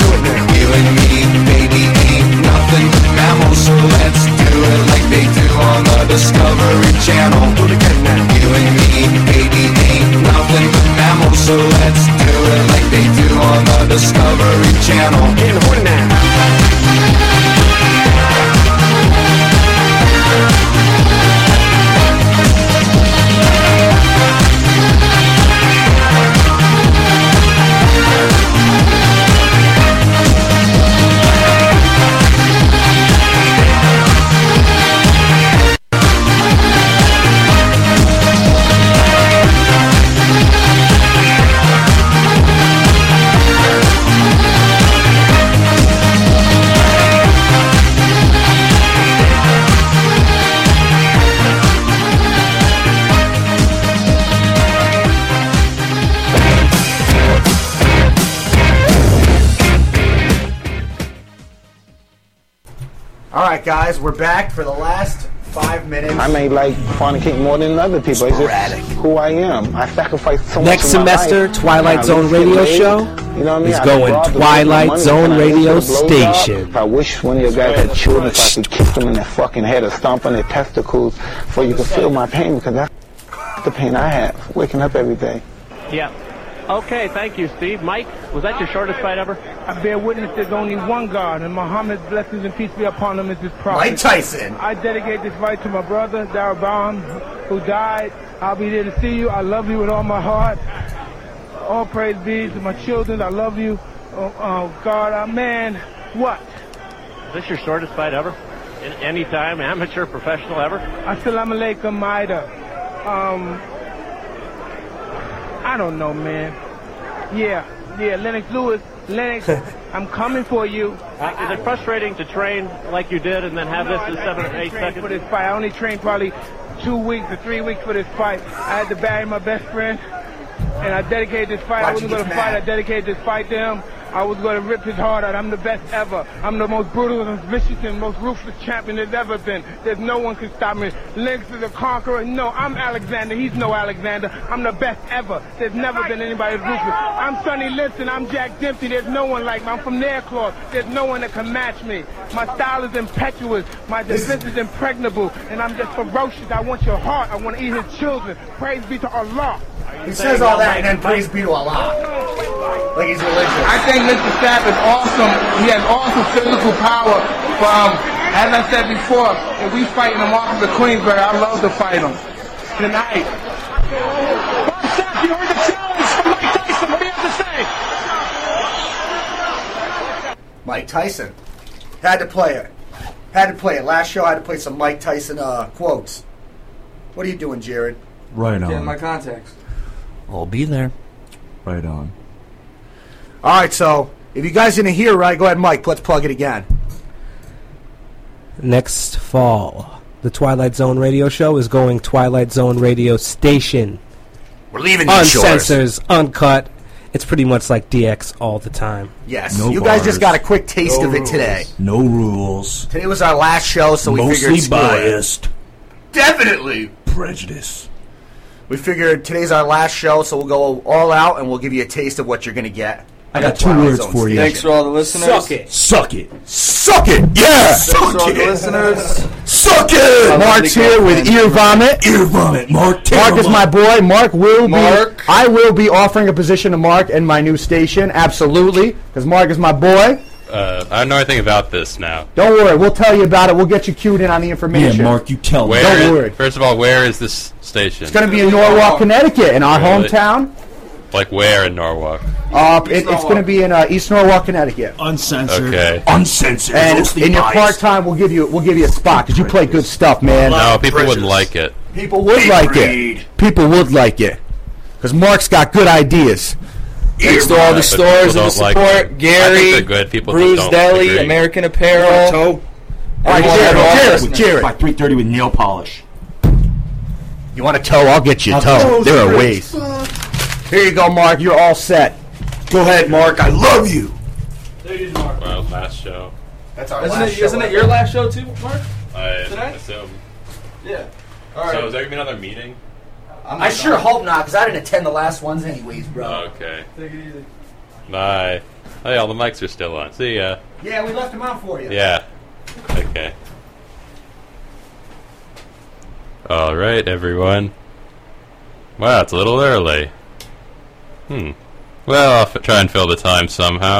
We're back for the last five minutes. I may like fornicate more than other people. It's just who I am. I sacrifice so Next much of my semester, life. Twilight Zone Radio laid. Show You know what I mean? is going Twilight. Zone Radio wish the? Station. I wish one of you guys had children if I could kick them in their fucking head or stomp on their testicles so you could feel my pain because that's the pain I have waking up every day. Yeah. Okay, thank you, Steve. Mike, was that your shortest fight ever? I bear witness there's only one God, and Muhammad's blessings and peace be upon him is his prophet. Mike Tyson. I dedicate this fight to my brother, Darryl Baum, who died. I'll be there to see you. I love you with all my heart. All praise be to my children. I love you. Oh, oh God, uh, man, what? Is this your shortest fight ever? In any time, amateur, professional ever? Assalamu alaikum, Maida. Um, I don't know, man. Yeah, yeah, Lennox Lewis. Lennox, I'm coming for you. Uh, is it frustrating to train like you did and then have this in seven or eight seconds? for this fight. I only trained probably two weeks or three weeks for this fight. I had to bury my best friend, and I dedicated this fight. I Why'd wasn't going to fight. I dedicated this fight to him. I was going to rip his heart out. I'm the best ever. I'm the most brutal and vicious and most ruthless champion there's ever been. There's no one can stop me. Lennox is a conqueror. No, I'm Alexander. He's no Alexander. I'm the best ever. There's never been anybody as ruthless. I'm Sonny Liston. I'm Jack Dempsey. There's no one like me. I'm from Nairclaw. There's no one that can match me. My style is impetuous. My defense is impregnable. And I'm just ferocious. I want your heart. I want to eat his children. Praise be to Allah. He says all that and then prays be to Allah. Like he's religious. I think Mr. Sapp is awesome. He has awesome physical power. From, as I said before, if we fighting him off of the Queensberry, I love to fight him. Tonight. Bob Sapp, you heard the challenge from Mike Tyson. What do you have to say? Mike Tyson. Had to play it. Had to play it. Last show I had to play some Mike Tyson uh, quotes. What are you doing, Jared? Right Get in on. my contacts. I'll be there. Right on. All right, so if you guys didn't hear right, go ahead, Mike. Let's plug it again. Next fall, the Twilight Zone radio show is going Twilight Zone radio station. We're leaving these shores. Uncensors, uncut. It's pretty much like DX all the time. Yes. No you guys just got a quick taste No of it rules. today. No rules. Today was our last show, so we figured Mostly screw it. biased. Definitely prejudice. We figured today's our last show, so we'll go all out and we'll give you a taste of what you're going to get. I got two Twilight words Zone for you. station. Thanks for all the listeners. Suck it. Suck it. Suck it. Yeah. Thanks for all the listeners. Suck it. Mark's here with ear vomit. Ear vomit. Mark. Mark is my boy. Mark will Mark. be. I will be offering a position to Mark in my new station. Absolutely, because Mark is my boy. Uh, I don't know anything about this now. Don't worry, we'll tell you about it. We'll get you cued in on the information. Yeah, Mark, you tell me. Don't worry. First of all, where is this station? It's going to be in Norwalk, Connecticut, in our Really? hometown. Like where in Norwalk? Uh, it, it's going to be in uh, East Norwalk, Connecticut. Uncensored. Okay. Uncensored. And mostly in your biased. part time, we'll give you we'll give you a spot because you play good stuff, man. No, people wouldn't like it. People would like it. People would like it because Mark's got good ideas. Thanks to all the stores people and the don't like support. them. I think Gary, good. People Bruce Deli, agree. American Apparel. All right, Everyone Jared, at Jared. Jared. By 3:30 with nail polish. You want a toe? I'll get you a I'll toe. toe There are strips. ways. Here you go, Mark. You're all set. Go ahead, Mark. I love you. Well, last show. That's our Isn't last it, show. isn't it your last show too, Mark? I Today? assume. Yeah. All So is there gonna be another meeting? I'm I sure done. hope not because I didn't attend the last ones anyways, bro. Okay. Take it easy. Bye. Hey, all the mics are still on. See ya. Yeah, we left them out for you. Yeah. Okay. All right, everyone. Wow, it's a little early. Hmm. Well, I'll f- try and fill the time somehow.